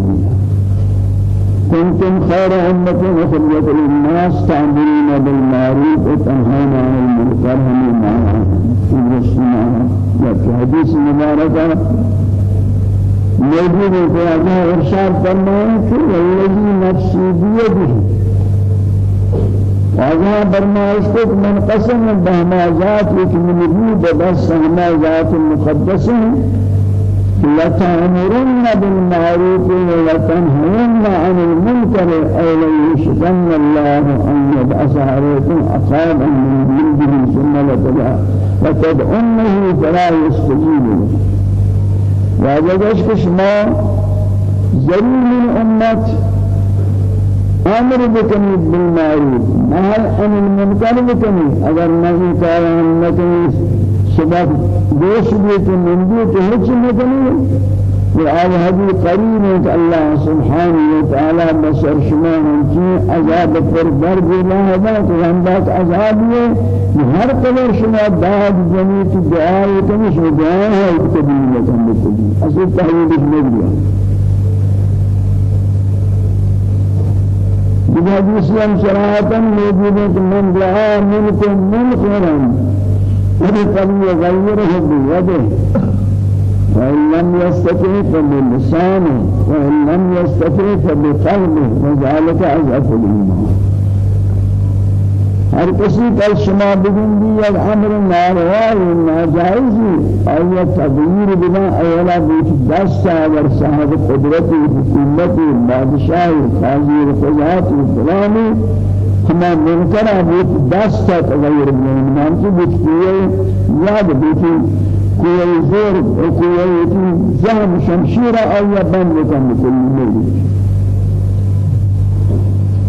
كنتم خير أمة أخرجت للناس تعملون بالمعروف وتنهون عن المنكر هم معنا في رسولنا في حديث مباركة موجود في هذا إرشاد فرمان والذي نفسي بيده. واجہ برمائش کو من قسم بہما ذات ایک من بس ہما ذات مقدس لتأمرن بالمعروف ولتنهون عن المنكر أو ليشكن الله أن يبعث عليكم عقابا من جلده ثم لتدعونه فلا يستجيب واجہ شما ضرور من أمت أمر بکنی بالمعروف نهی عن المنکر بکنی اگر نہیں کاران سبب دوش بیت من بیت هیچ نکنی وآل هذه قريب الله سبحانه وتعالى بشر شمان کی عذاب پر در بلا ہے تو ہم بات عذاب ہے ہر قدر شما داد جنیت دعا ہے تو شما دعا ہے تبین لكم اصل تحویل نہیں بحديث يوم شراعة موجودة من دعا منكم منكرا فليغيره بيده وإن لم يستطع فبلسانه وإن لم يستطع فبقلبه وذلك أضعف الإيمان ہر کسی کا شما بدون بھی یک أمر ناروا و ناجائزی آیا تغییر بنا اولا بیچ دست اگر صاحب قدرت حکومت بادشاہ قاضی قضات فلانی ہما منکر بیچ دست تغییر بنا نام کی بیچ کوئی یاد بیچ کوئی زور کوئی زہم شمشیر آیا بند کن بکل ملی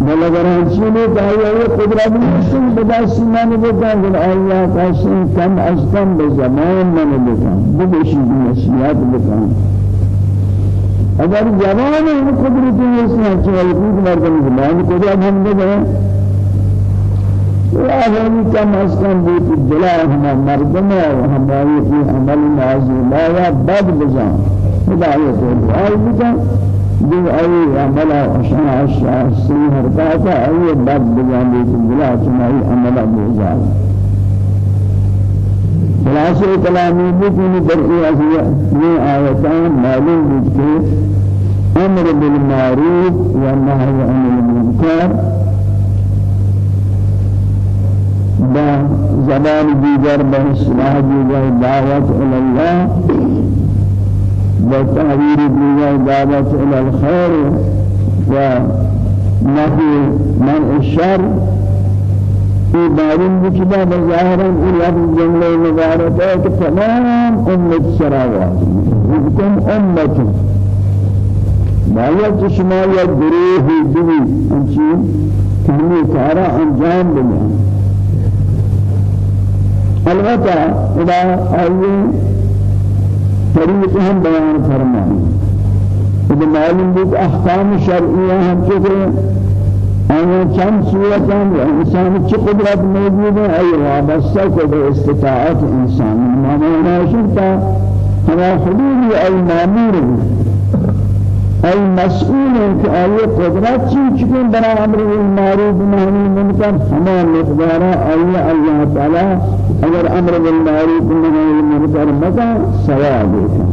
مگر ہنسینے کہا یہ قدرت نہیں بدا سیمان بکن کہ آیا کاشن کم از کم بزمان من بکن بگشی نصیحت بکن اگر جوان ان قدرت نہیں ہے چاہیے کہ مردم زمان قدرت ہم دے کم از کم بیت دلا ہم مردم ہماری عمل نازل یا بد بزان ہدایت دعا بکن. دو أي عمل عشان الشخصي هرباتا أي باب بجانب الجلا سمعي عمل بوزال خلاصة كلامي بكون برئي أشياء آياتان معلوم بكي أمر بالمعروف والنهي عن المنكر با زبان دیگر با اصلاح دیگر دعوت الله وتعبير الدنيا دعوة إلى الخير ونفي من الشر. في بارين بكذا بظاهرا إلا في الجملة مباركة تمام أمة سراوات. بكم أمة ما يتشمع يدروه دوي أنشي كهني كارا أنجام بنا البته إذا أي طريقهم بيان فرمان. إذا معلوم بك أحكام شرعية هم كذا أنا كم صورة إنسان چه قدرت موجود ہے أي وابستہ کو استطاعت إنسان. ما معنی شرطا ہما حدود أي مامور أي مسؤول كأي قدرت شيء چکن برا أمر بالمعروف نهي المنكر هما مقدار أي الله تعالى أمر أمر بالمعروف نهي المنكر متى سواء دیتا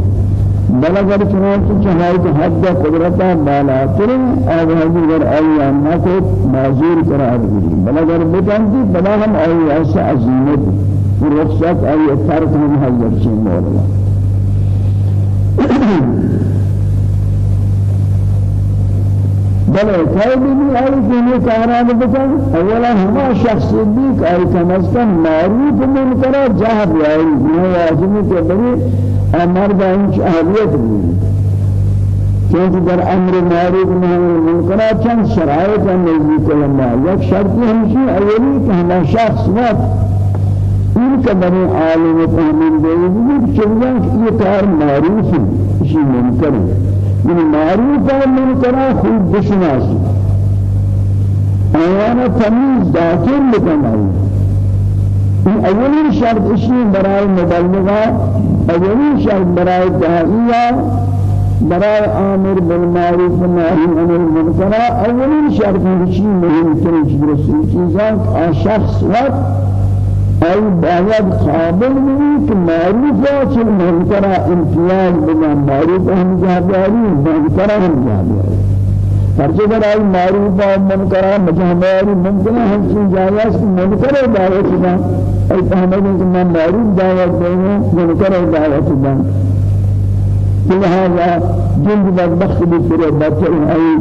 بل اگر چنانچہ چہائی کے حد قدرتا بالا ترے آب حضر گر آئی آنا کو معذور قرار دی بل اگر بکنتی بلا ہم آئی ایسا عظیمت رخصت آئی فرق ہم حضر چین مولا بل کوئی بھی آئی کہنے کاران بکن اولا ہما شخص بھی کہ کم از کم معروف منکرہ جہر آئی یہ واجبی کے بری مرد اینچ اهلیت بود چونکه در أمر معروف نهی منکر چند شرایط نزدیک الله یک شرطی همیشه اولی که همه شخص وقت این که بنی عالم فهمین دیگه چون یہ کار معروف ہے اسی منکر ہے۔ یہ معروف اور منکر خوب بشناسی آیانا تمیز داخل بکنائی این اولین شرط اسی برای مبلغا اولین شرط برای داعیہ برای آمر بالمعروف والنهی عن المنکر اولین شرط اسی مهم ترین چیز آ شخص وقت ای باید قابل بھی کہ معروف ہے کہ منکر امتیاز بنا معروف ہم جہاداری منکر ہم جہاداری پرچہ برای معروف و منکر مجہماری ممکن ہے ہم جایز منکر دعوت نہ ای فهمیدن که من معروف دعوت دهیم منکر دعوت دهیم لهذا جلد بدبخت بسر بچه ای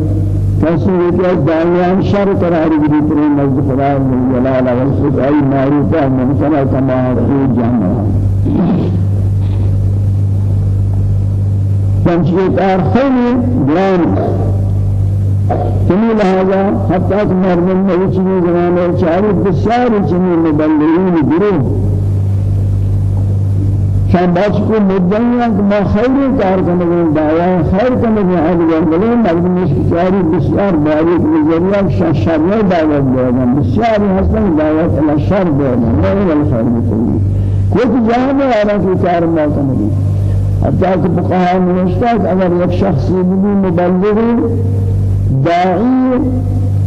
که دعوان شر قرار گیری پر نزد خدا جلال و سب ای معروف منکر کما في چنچه کار خیلی گران تمی لہذا حتی مردم میں چنی زمانے چاری بسیار چنی مبلغین گروہ شان باش کو مدعیاں کہ ما خیر کار کرنے کے دعوا خیر کرنے کے حال میں مردم اس کی چاری بسیار باریک نظریہ شان شر دعوت دے گا بسیار حسن دعوت الی شر دے گا نہیں الخير بتوی کوئی جہاں میں آ رہا کہ کار ما کرنے حتی کہ کہ اگر ایک شخص بھی مبلغ داعی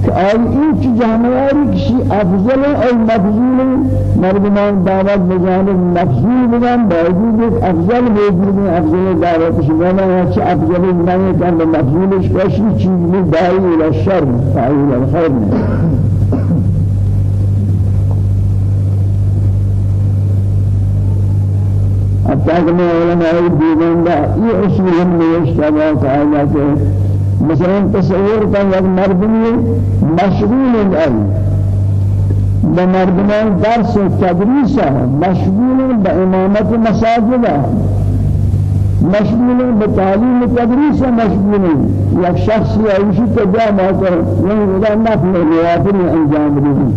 این که جامعه کشی؟ افضل ای مفضول. مردمان دعوت بجانب مفضول بودن باوجود یک افضل بودن افضل داره بودن و چه افضل من کن به مفضولش باشی چیزی دایی الى شر دایی الى خیر حتی که ما علماء دیدن دا ای اصول مثلا تصور كان یک مردمی مشغول ای بمردمان درس و تدریس مشغول بإمامة مساجد مشغول بتعليم تدريس مشغول یک شخص يعيش تجاه ما كر يعني إذا نفل رواتب انجام دي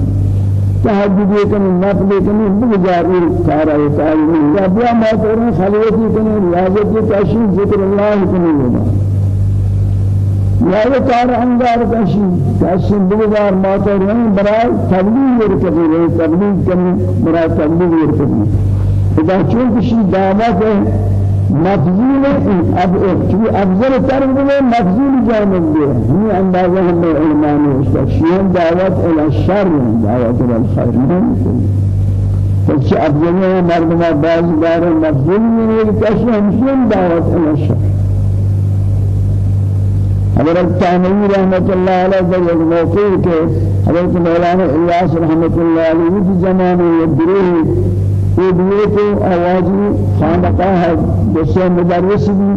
تهجد يكن نفل يكن بجاري كارا يتعلم يا بيا ما كر خلوتي يكن رياضة تشين ذكر الله يكن یا یہ کار انگار کشی کشی بلدار ماتا رہی برای تبلیغ ورکتی رہی تبلیغ کنی برای تبلیغ ورکتی اذا چون کشی دعوت مفضول اب چونکہ افضل طرف میں مفضول جانب دے یہ اندازہ ہم نے استشیان دعوت إلى الشر دعوت إلى الخير نہیں فچ افضل مردمہ بعض بار مفضول میں کشی ہمشین دعوت إلى الشر حضرت تانوی رحمت اللہ علیہ در ایک موقع کے حضرت مولانا الیاس رحمت اللہ علیہ کی زمانے یہ گروہ یہ دیئے کو آوازی خانقاہ جسے مدرس بھی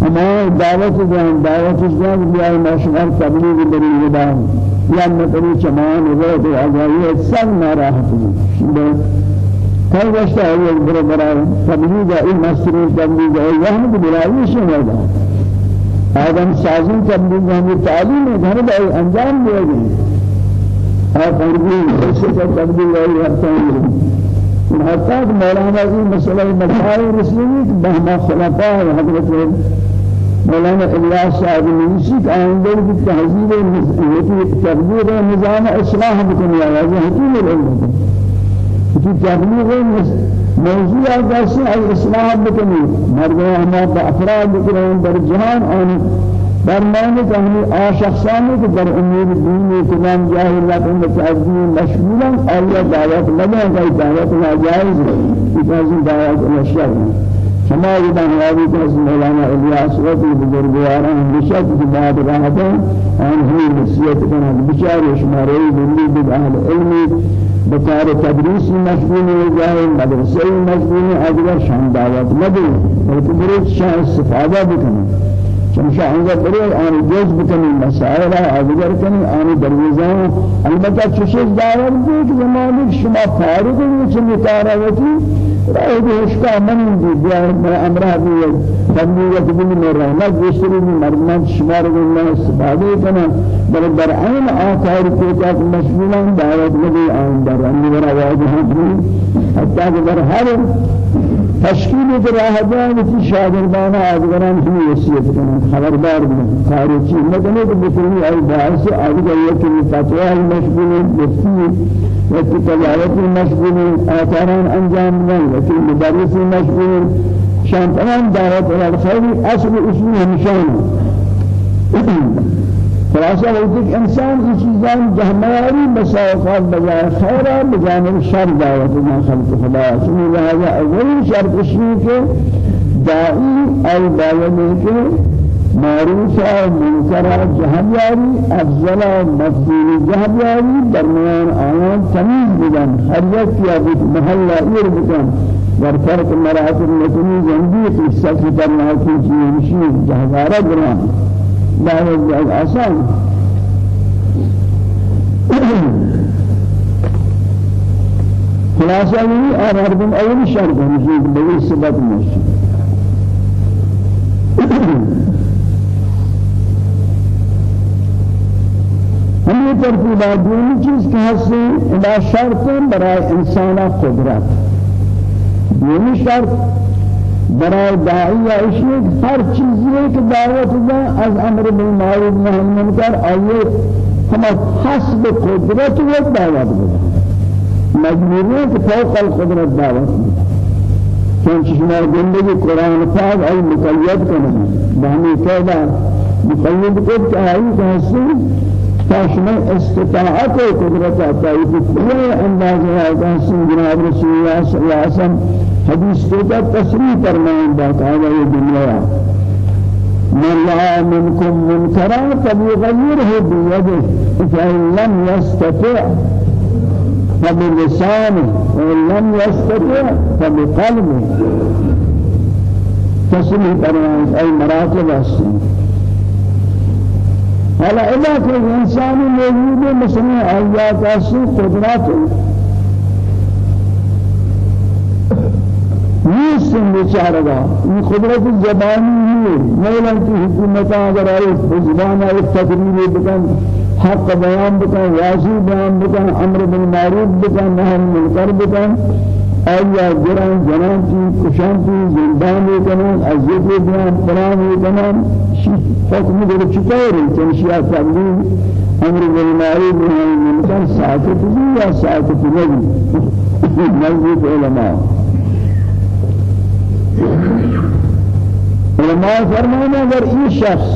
ہمارے دعوت جان دعوت جان بیا ماشمار تبلیغ بری ودان یا مطلب چمان تو اجازه سب ناراحت ہیں کئی وقت ہے یہ بڑا تبلیغ ہے مسرور تبلیغ ہے یہاں بھی بلائی سے ہوگا آدم سازی تبلیغ ہمیں تعلیم ہے گھر میں انجام دیا گیا اور تبلیغ ایسے تبلیغ ہے ہر حتى مولانا في مسألة مسائل رسمية بهما خلفاء حضرت مولانا إلیاس صاحب نویسی آئندہ کی یہ تبلیغ نظام اصلاح بکنی آیا یہ حکیم العلم کی تبلیغ موضوع جیسے اصلاح بکنی. مردوں ہمارا افراد بکنی در جہان آن فرمانے کہ ہمیں آ شخصانی کہ در امور دین اکرام جاہلیت ان تعظیم مشمولا آیا دعوت لگے گئی دعوت ناجائز ہے کہ دعوت الاشیاء كما إذا هذه كاس مولانا إلياس وفي بزرگوارا همیشه که بعد راحته آن هی نصیحت کنند. بچار شماره دلی بد أهل علمی بکار تدریس مشغول جائے مدرسه مشغول اگر شان دعوت نده بلکہ برای شان استفاده بکنه چمشا انجا بری آن جز بکنی مسائل آدگر کنی آن دروازه البته چشش دارد که زمانی شما فارغ نیست کارا وقتی راه دیشکا من دی بیا من امرا بی تبلیغ بی من رحمت بشری بی مردمان شما رو من استفاده کنم بل در عین آثار که مشغولان دعوت نبی آن واجه هم حتی که در هر تشکیل راہ جان کی شاگردان آدگران کی وصیت کریں خبردار چیز نہ کرنے کہ بسنی ای باعث آدگر یہ کہ فتوا مشغول مفتی یا کہ تجارت مشغول آثاران انجام دیں لیکن مدرس مشغول شان تمام دعوت الخير اصل اصول ہمشان خلاصہ ہوتی کہ انسان کی چیزان جہمیاری مسائقات بجائے خیرہ بجانب شر دعوت ما خلق خدا. سنی لہذا اول شرط اشیاء کے دائی ای باید کے معروف و منکر جہمیاری افضل و مفضول جہمیاری درمیان آیان تمیز بدن ہر یک کیا بود محلہ ایر بدن در فرق مراتب نتنی زندگی سخت در ناکی چیزی جہدارہ گرام لا يزعج آسان خلاصة ہر دن أول شرط کہ بڑی سبب نہیں ہم یہ ترتیبات دونی چیز کہ ہستے ادا شرط برای انسان قدرت. دونی شرط برای داعی اشیاء ہر چیزی کہ دعوت دا از أمر بالمعروف نهی منکر آئیے ہم حسب قدرت و دعوت دا مجبوری کہ فوق القدرت دعوت دا چون شما زندگی قرآن پاک ای مقید کنن بہمی قیدہ مقید کب کہ آئی کہ ہستی تا شما استطاعت و قدرت آتائی کہ کوئی اندازہ آتا ہستی جناب رسول اللہ صلی اللہ علیہ وسلم حدیث کو کا تصریح فرمائیں باقاعدہ یہ دنیا من رأى منكم منكرا فليغيره بيده فإن لم يستطع فبلسانه وإن لم يستطع فبقلبه تصريح فرمائیں أي مراتب السنة هلا إذا كان الإنسان موجود مثلا آيات السنة قدراته نیستن بیچاره دا این قدرت زبانی نیه. مولا کی حکومت اگر آئی زبان آئی تقریر بکن حق بیان بکن واضح بیان بکن أمر بالمعروف بکن نهی منکر بکن. آیا جران جنان کی کشان کی زندان کنن عزیز بیان فلان کنن؟ حکم در چطوری چنشیا تبلیغ أمر بالمعروف نهی منکر ساکت یا ساکت نبی نزد علماء. علماء فرمانا اگر این شخص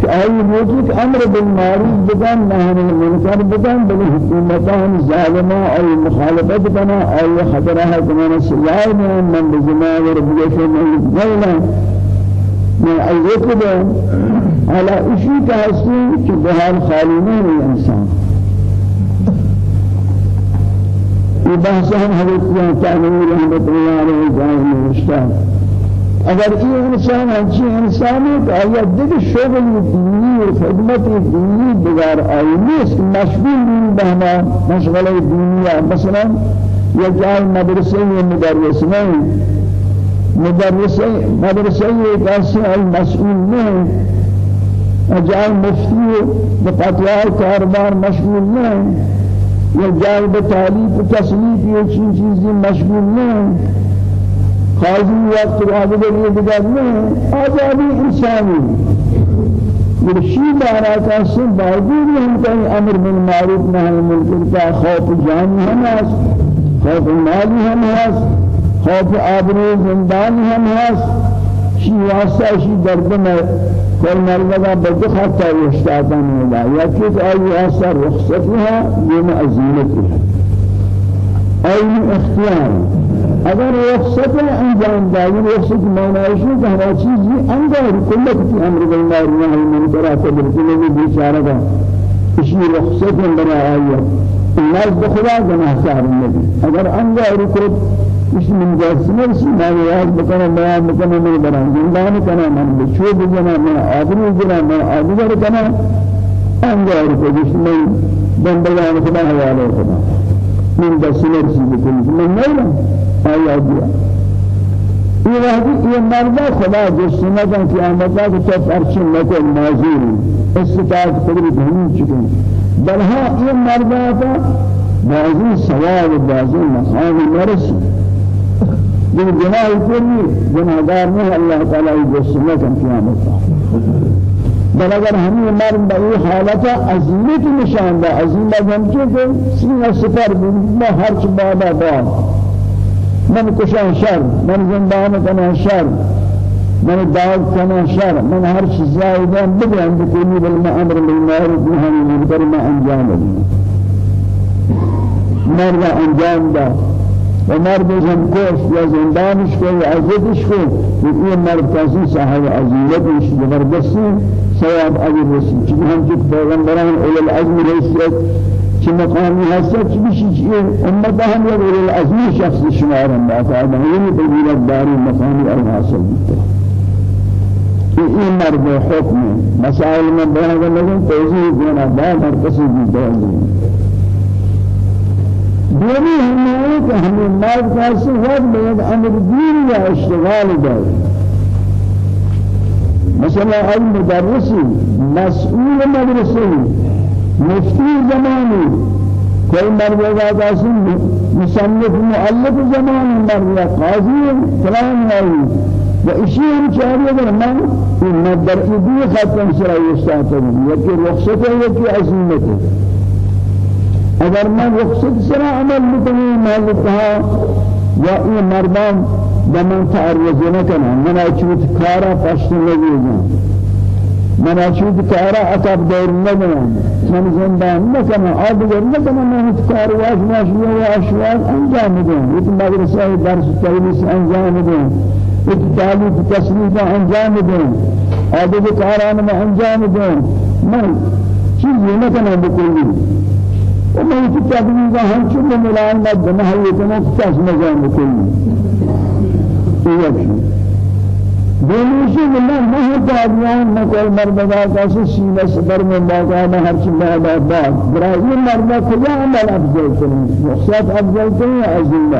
کہ آئی موجود أمر بالمعروف بدن نهی المنکر بدن بل حکومتان ظالمہ آئی مخالفت بنا آئی خطرہ کنانا سزائے میں من بزمان وربیش من غیلا من ایقب على اشی حسی کہ بحال خالی نہیں انسان. في بحث عن حديث تعليم رحمة الله عليه جاء من الشام اگر یہ إنسان ہنچی إنسان؟ ہے تو آیا دیکھ شغل دینی و خدمت دینی بگار آئی نیست مشغول دین بہما مشغل دینی مثلا یا جائے مدرسے مدرس نہیں مدرسه مدرسه کسی المسئول نه. جای مفتی بفتوای کاربار مشغول نه. یا جای به تعلیف و تصلیف یا چین چیزی مشغول نه. خارجی وقت رو آگه بگیر بگر نه. آزادی انسانی. مرشی دارا کسی باوجود ہم کہیں أمر بالمعروف نهی منکر کا خوف جانی ہم هست. خوف مالی ہم هست. خوف آبرو زندان هم هست. شی واسه شی درد میں کل مرد بدو خطا یشتادن ملا یا کہ ای واسه رخصتها یہ عزیمتها ای اختیار. اگر رخصت انجام دادی رخصت معنیش ہے کہ ہر چیز انگار کل کی أمر بالمعروف نهی منکر بالکل بھی بیچارہ کا اسی رخصت میں آیا نزد خدا گناہ کار نہیں اگر انگار کو مش من جسمه شيء ما يعرف بكنا ما بكنا من بران زندان كنا من بشو بجنا من آدمی جنا من آدمی كنا انجار کو مش من بندگان خدا حوالے خدا من جسمه شيء بكل من نيلا آيا دیا یہ وحدی یہ مرد خدا جسمه کا قیامت کا تو پرچم نکل معذور استطاعت قدرت ہم چکے بلها یہ مرد کا بعضی ثواب بعضی مقام مرسی لیکن گناہ کوئی گناہگار نہیں اللہ تعالی کی سنت قیامت بل اگر ہمیں مرد بئی حالت عظیمت نشان دا عظیمت ہم کہ سینہ سفر میں ہر چبادہ با من کشان شر. من زندان کنا شر. من دعوت کنا شر. من هر چیز زائدان بگم بکنی بل ما أمر بالمعروف نهی عن المنکر ما انجام دی مرد انجام دا. مرد هم کش یا زندانش کو یا عزتش کو این مرد کسی صاحب عزیزتش زبردستی. ثواب اجر رسی. چون هم که پیغمبران اول العزم رسیت چه مقامی هست چه بیشی چه امت هم یا اول العزم شخص شمارن باقاعده یعنی بگیرد داری مقامی ای حاصل بیتا این مرد حکم. مسائل من بیان لگن توضیح دینا. بعد هر کسی بیتا دومی ہمیں کہ ہمیں مرد کیسے وقت میں أمر دین یا اشتغال دار. مثلا ای مدرسی مسئول مدرسی مفتی زمانی کوئی مرد کیسے مصنف مؤلف زمانی مرد قاضی فلان آئی و اشی هم چاری اگر من مدرسی دی ختم سرائی أستاذ یکی رخصت ہے یکی عظیمت ہے اگر من رخصت سرا عمل بکنی مالکها یا این مردان بمن تعرض نکنه من اچوت کارا پشت نگیزم من اچوت کارا عقب دور نکنم من زندان نکنم آدگر نکنم من کار واش ماشیه و اشوال انجام دیم یک مدرسه درس تدریس انجام دیم یک تعلیم تصنیف انجام دیم آدگر کاران من انجام دیم من چیزی نکنم بکنی. وما يتكلم عن شو ملان ما جمع يتنا كاس مجان بكل يكفي دونیشی ملان نہ تابیان نہ کوئی مردہ کیسے سینہ صدر میں باقا نہ ہر چیز میں آباد برای مردہ کجا عمل أفضل کریں مقصد أفضل کریں عظیم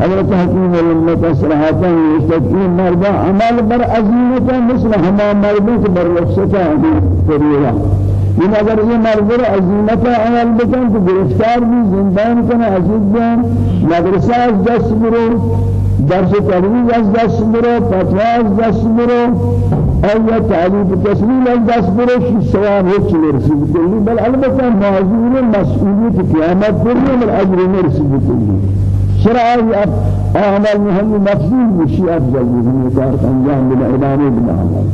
حضرت حکیم الامت صراحتا یستقیم مردہ عمل بر عظیمتا مثل ہما کے بر رخصتا کریرا این اگر یہ مرد عظیمت عمل بکن تو گرفتار بھی زندان کن عزیز بین. مدرسہ از دست برو درس ترویج از دست برو فتوا از دست برو ایا تعلیم تسلیل از دست برو شی سواب هیچ نرسی بکلی بل البته معذور مسئولیت قیامت پر من اجر نرسی بکلی شرعی اعمال مهم مفضول بشی افضل بکنی کار انجام بنا ادامه بنا عمل.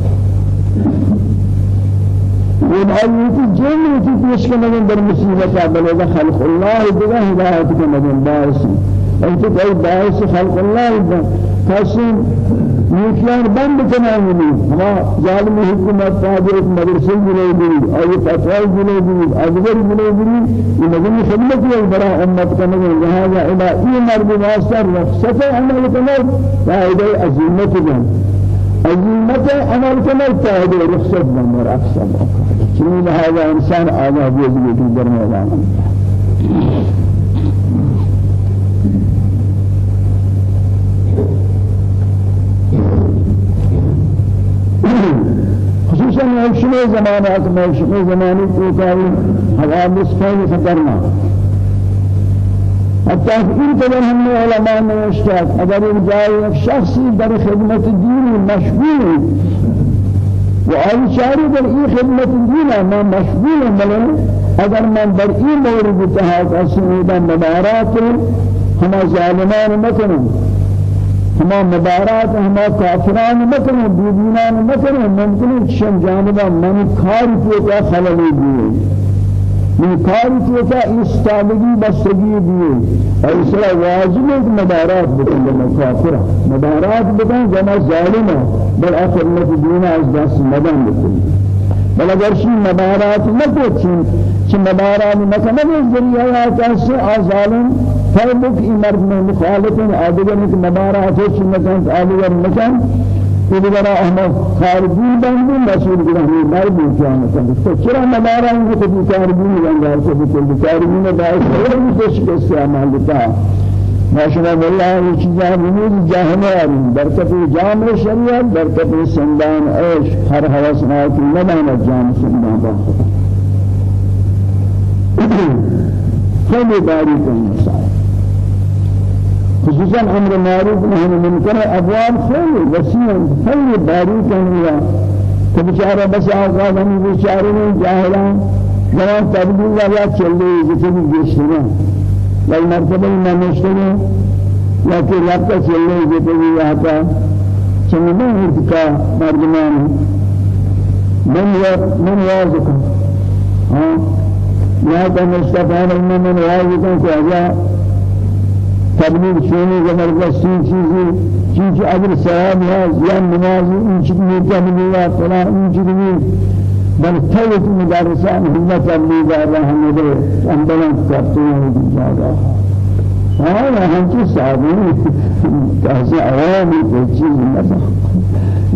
این جنی کی پیش کنن در مصیبت بلد خلق الله دیگه هدایت کنن باعث. أنت کوئی باعث خلق الله قسم نیکیان بند کنانی ہما ظالم حکومت تابع مدرسے بنے گی اور فتوی بنے گی ادگر بنے گی یہ خدمت ہے بڑا امت کرنے لہذا إلى ای مرد واسطہ رخصت عمل کرنے فائدہ عظیمت ہے عظیمت عمل کرنے فائدہ رخصت اور اکثر چنین لہذا انسان آگاہ بھی در میدان. خصوصا موشمی زمانات موشمی زمانی کوتاهی حوادث خیلی حتی این قدر همه علماء نوشتاد اگر این جای یک شخصی در خدمت دینی مشغول و آئی چاری در این خدمت دین ما مشغول ملن اگر من در این مورد تحاق اسمیدن مبارات همه ظالمان مکنم. ہما مبارات ہما کافران مکن بیدینان مکن ممکن ہے چشم جانبا من کاری کیتا خللی دیئے من کاری کیتا استادگی بستگی اس لئے واجب ہے کہ مبارات بکن لما کافرہ مبارات بکن جمع ظالمہ بل اخرمت دینا از دست مدن بکن. بل اگر شی مبارات نکوچن چی؟ مبارات مکن از ذریعہ کسی آزالم. فرمك مرد من مخالفين آدگر کہ مبارات ہے چنکان آدگر مکان یہ بڑا احمد خارجی بندی مسئول گرہنی مرد قیامت تو چرا مبارات کو تو خارجی بندار سے بھی خارجی نے باعث ہے کہ اس کے عمل دیتا ماشاء الله یہ چیزاں بنود جاہل برکت جامع شریعت برکت سندان عيش ہر حواس نات نہ جام سندان با خیلی باریک ہے خصوصا أمر معروف نهي منكر أبواب خير وسيع خير باریک ہیں تو بیچارہ بس آغاز ہم بیچارے نے جاہلان جوان تبدیل یا چلے جتنی گشتنا یا مرتبہ میں مشتنا یا کہ رابطہ آتا چنگا ارتقا مردمان من یا من واضح ہاں یا کہ مصطفی من واضح اجا تبلیغ شونی زبردستی چیزی چیزی اگر ثواب ہے یا نماز این چیزی تبلیغ فلا این چیزی بل تیت مدرسان ہمت تبلیغ ہمیں اندلن ہیں جاگا. کیسے عوامی کوئی چیز نہ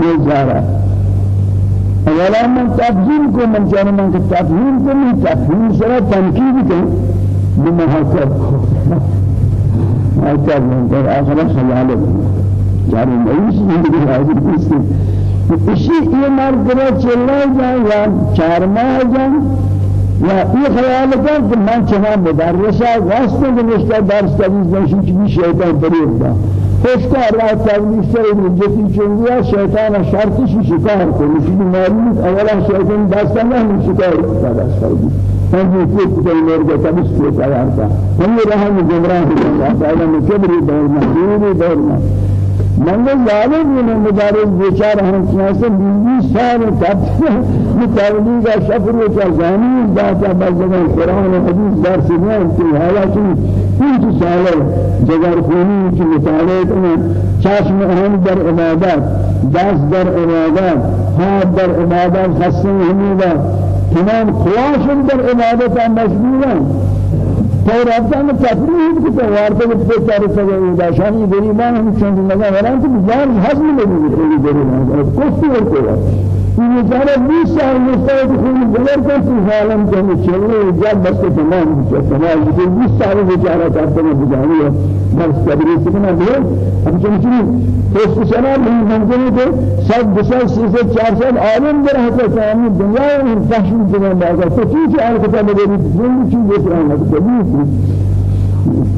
یہ جا رہا اولا من تفهیم کو من جانا من تفهیم کو من تفهیم سرا تنقید کو بمحاکم مرتب در آخر خیالت جاری نیست دیگه حاضر نیست اسی یہ مرد را چلا جائیں یا چار ماہ جائیں یا یہ خیال کر کہ من چنا مدرسہ واسطے نوشتہ درس تدریس نشی چی شیطان دریب دا خوش کا راہ تدریس سے کنیم چنگیا شیطان شرطش شکار کو اسی معلوم اولا شیطان دستان نہیں شکار کرتا هم يكون كل مرجع تبص كذا هم يراه من جمران هذا من كبر دور مهدور دور من. ظالم من مدارس بیچار ہم سے بیس سال تب متولید شفر و جزانی ذات بزمان قرآن و حدیث درس نہیں کہ حالا کہ کچھ سال جگر خونی کی مطالعه کنن چشم اهم در عبادت دست در عبادت هات در عبادت خصم همیدا تمام خلاص در عبادت مشغولن تو میں تفریح کی تو وارتے میں تو چارے سگے داشانی غریبان ہم چند لگا وران تو جان حزم نہیں کوئی غریبان کوئی کوئی این بیس سال مستعد خون بلر کسی حالم کنه چله جاب بس تمام میشه تمام میشه سال بیچاره کرده نه بجایی درس تدریس کنه بیه اب چنین پست سنا ممکنه که صد دو سال سی سال چهار سال عالم در حتی تمامی دنیا این فحش میکنه بعد تو چیزی آل کتاب بری زندگی چیزی سران نکنه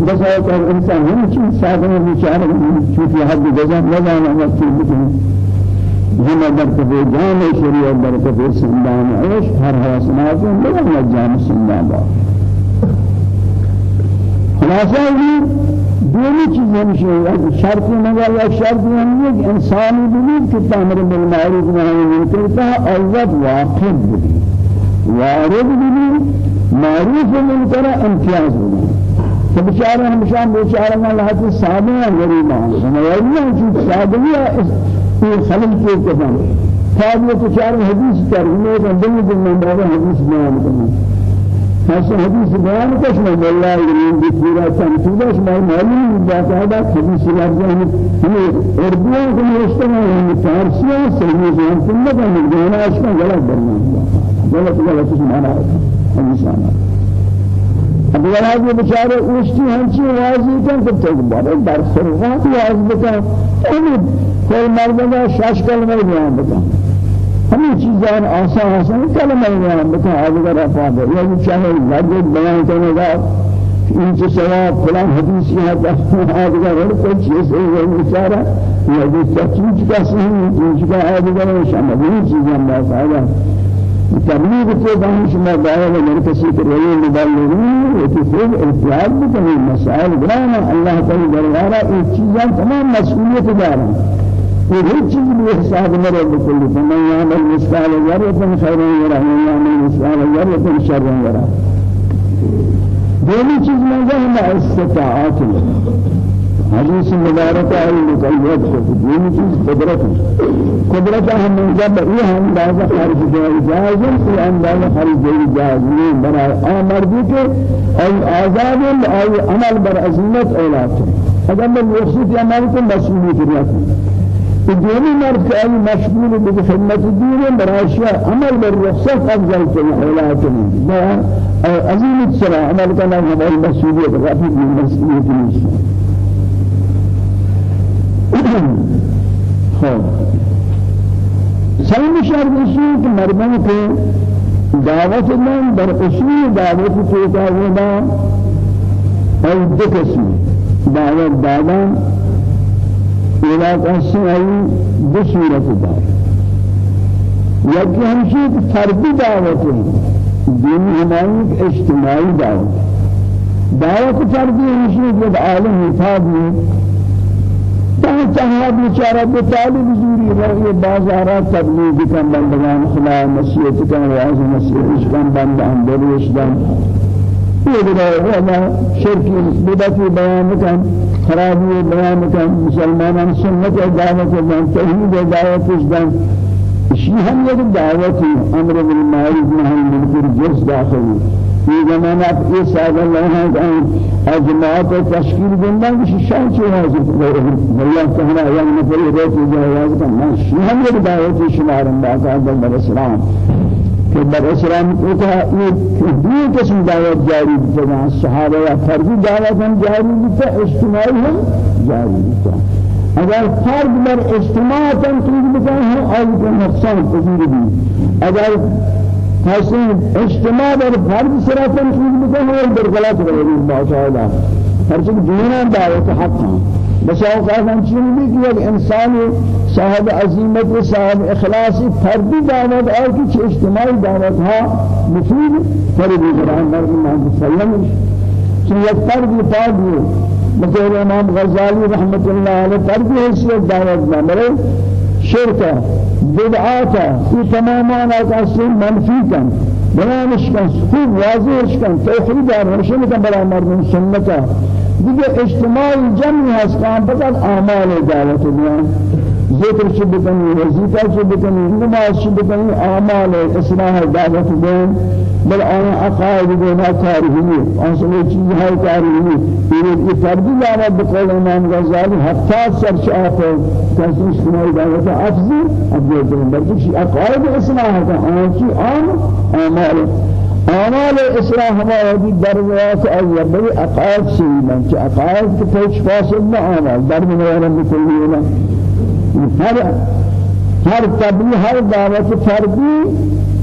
بس اگر انسان هم چیز ساده بیچاره چیزی حد جزا نزانه وقتی میکنه جمع در کفی جام شریعت در کفی سندان عیش هر حواسنات بلند جام سندان با. خلاصہ یہ دونوں چیزیں مشہور شرط مگر یک شرط یہ ہے کہ انسانی بھی کہ تامر بالمعروف نہی منکر کا عزت واقف بھی وارد بھی معروف منکر امتیاز بھی تو بیچارہ ہم شام بیچارہ اللہ تعالی صاحب ہیں في خلل في كفان. فاضل تشار حديث كار إنه كان دم دم من بعض حديث بيان كمان هذا حديث بيان كشنا والله يريد بكرة تنتظر ما معلوم هذا حديث لازم هم أردوان كم يشتغل هم فارسيا سلمي جان ثم كان يجانا أشكال غلط برنا غلط غلط اسمعنا حديث أنا اب یہ بیچارے اوشتی ہنچی واضح کن تو تو بڑے در فرقات واضح بکن امید کوئی مردہ شش کلمہ بیان بکن ہمیں چیزان آسان آسان کلمہ بیان بکن آدھگر افادہ یا چاہے لفظ بیان کرنے گا ان سے سواب فلان حدیث یہاں آدھگر ہر کوئی چیز ہے بیچارہ یا جو سچوچ کا صحیح چیز کا آدھگر باقاعدہ کے دان شما دعوة مرکزی کروی مبلغین وتفرد ارتیاب بکنی مسائل گرانا اللہ تعالی دربارہ ایک چیزاں تمام مسئولیت دارا یہ ہر چیز بھی حساب مرے بکلی فمن یعمل مثقال ذرة خیرا یرا ومن یعمل مثقال ذرة شرا یرا دونی چیز میں ہے استطاعت. حدیث مبارک ہے مقید ہے یہ چیز قدرت ہے قدرت ہم جب یہ انداز خارج جائز ہے یہ انداز خارج جائز نہیں بنا آمر بھی کہ ای آزاد ای عمل بر عظمت أولاد. اگر میں وصیت عمل کو مسئولیت دونی مرد کہ ای مشغول به خدمت دین براشیا عمل بر رخصت افضل کے أولاد نہیں عظیم السلام عمل کرنا ہماری مسئولیت. رفیع مسئولیت نہیں خب. سلام شرط اصول کہ مردوں کو دعوت من در اصول دعوت پیدا ہونا اور دو قسم. دعوت دادن. علاقہ سے آئی دو صورت دار. یکی ہمشی فردی دعوت دینی ہماری اجتماعی دعوت. دعوت فردی ہمشی جب عالم حفاظ میں چاہا بیچارہ بطالب زوری رہی بازارات تبلیغ کن بندگان خلا مسیحت کن واعظ مسیحت کن بندان دروش دن یہ دیگر ہے شرکی بدعتی بیان کن خرابی بیان کن مسلمانان سنت دعوت دن توحید دعوت دن شیء ہم یہ دعوت أمر بالمعروف نہی عن المنکر جس داخلی في زمانات یہ سال اللہ ہے اجماعات تشکیل بندن کہ شان چه حاضر؟ اللہ تعالی یا نفر روت جواز کا مش ہم یہ دعوت شمار باقاعدہ در اسلام. کہ در اسلام کو یہ دو قسم دعوت جاری جماع صحابہ یا فردی دعوت ہم جاری ہے اجتماعی ہم ہے اگر فرد بر اجتماع تنقید بکنه که نقصان پذیر بی اگر حسین اجتماع در فرد سرا تنقید بکنه هم در غلط روی باقاعده هرچند دینان دعوت حق هم. بس اوقات ہم چین بھی کہ ایک انسان صاحب عظیمت صاحب اخلاص فردی دعوت اور کچھ اجتماعی دعوت ہا مفید فردی قرآن مرد محمد صلی اللہ علیہ وسلم چون یک فردی پاک مثل امام غزالی رحمت اللہ علیہ بھی حیثیت دعوت نہ مرے شرکا بدعاتا یہ تمامان آقاسی منفی کن بیانش کن خوب واضحش کن توحید روشن کن برای مردم سنتا. دیگه اجتماعی جمعی هست فقط اعمال دعوت بیان ذکر چه بکنی وظیفه چه بکنی نماز چه بکنی اعمال اصلاح دعوت بیان بل آن عقائد دینا تاریخی آنسان چیزهای تاریخی یہ فردی دعوت بقول امام غزالی هفتاد سرچ آفه کسی اجتماعی دعوت افضل افضل کنن بلکه عقائد اصلاح کا آن چی؟ آن اعمال. اعمال اصلاح ہماری درجات اول بڑی عقائد من کہ عقائد پیش فاصل نہ اعمال در میں نہ کلینا ہر ہر تبلیغ ہر دعوت فردی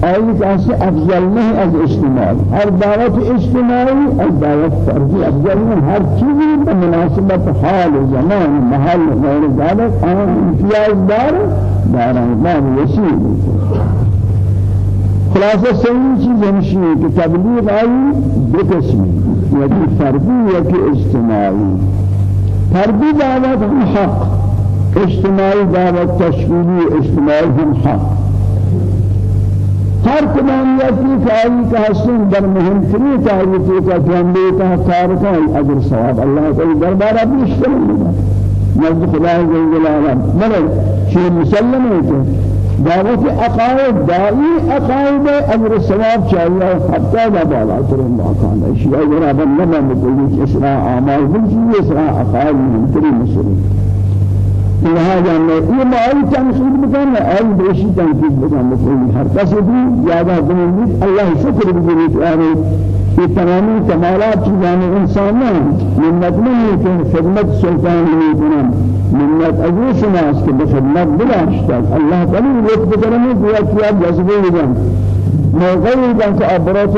أي كاس أفضل نه أز اجتماعي. هر دعوت اجتماعي از دعوت فردي أفضل من هر شيء بمناسبة حال زمان محل غير ذلك أنا امتياز دار دار ما وسيل خلاصة سوي چیز ہے کہ تبلیغ آئی دو قسمی یکی فردی یکی اجتماعی. فردی دعوت حق. اجتماعی دعوت تشکیلی اجتماعی حق ہر کمانیتی کاری کا حسن در مهمتری تعریفی کا جنبی کا کار کا اجر ثواب اللہ تعالی دربار اپنی اشترم دیتا نزد خدا جل جلاله۔ مگر شيء مسلم ہے دعوت عقائد دائی عقائد اجر ثواب چاہیے حتی لا بالا ترم مکان اشیاء جناب نہ مکلی اسراء اعمال بالجی اسراء عقائد من تری مسلم لهذا یہ مال تنقید بکن ای بیشی تنقید بکن بکلی ہر کس بھی زیادہ دنیا اللہ شکر بگیری في تمام كمالات جان إنسان من نبني في خدمة سلطان يكون من نب أجوش ناس كبخدمة بلا اشتاق الله تعالى يكتب كلامه بيا كيا جذبه يجان موقعي كان كأبرات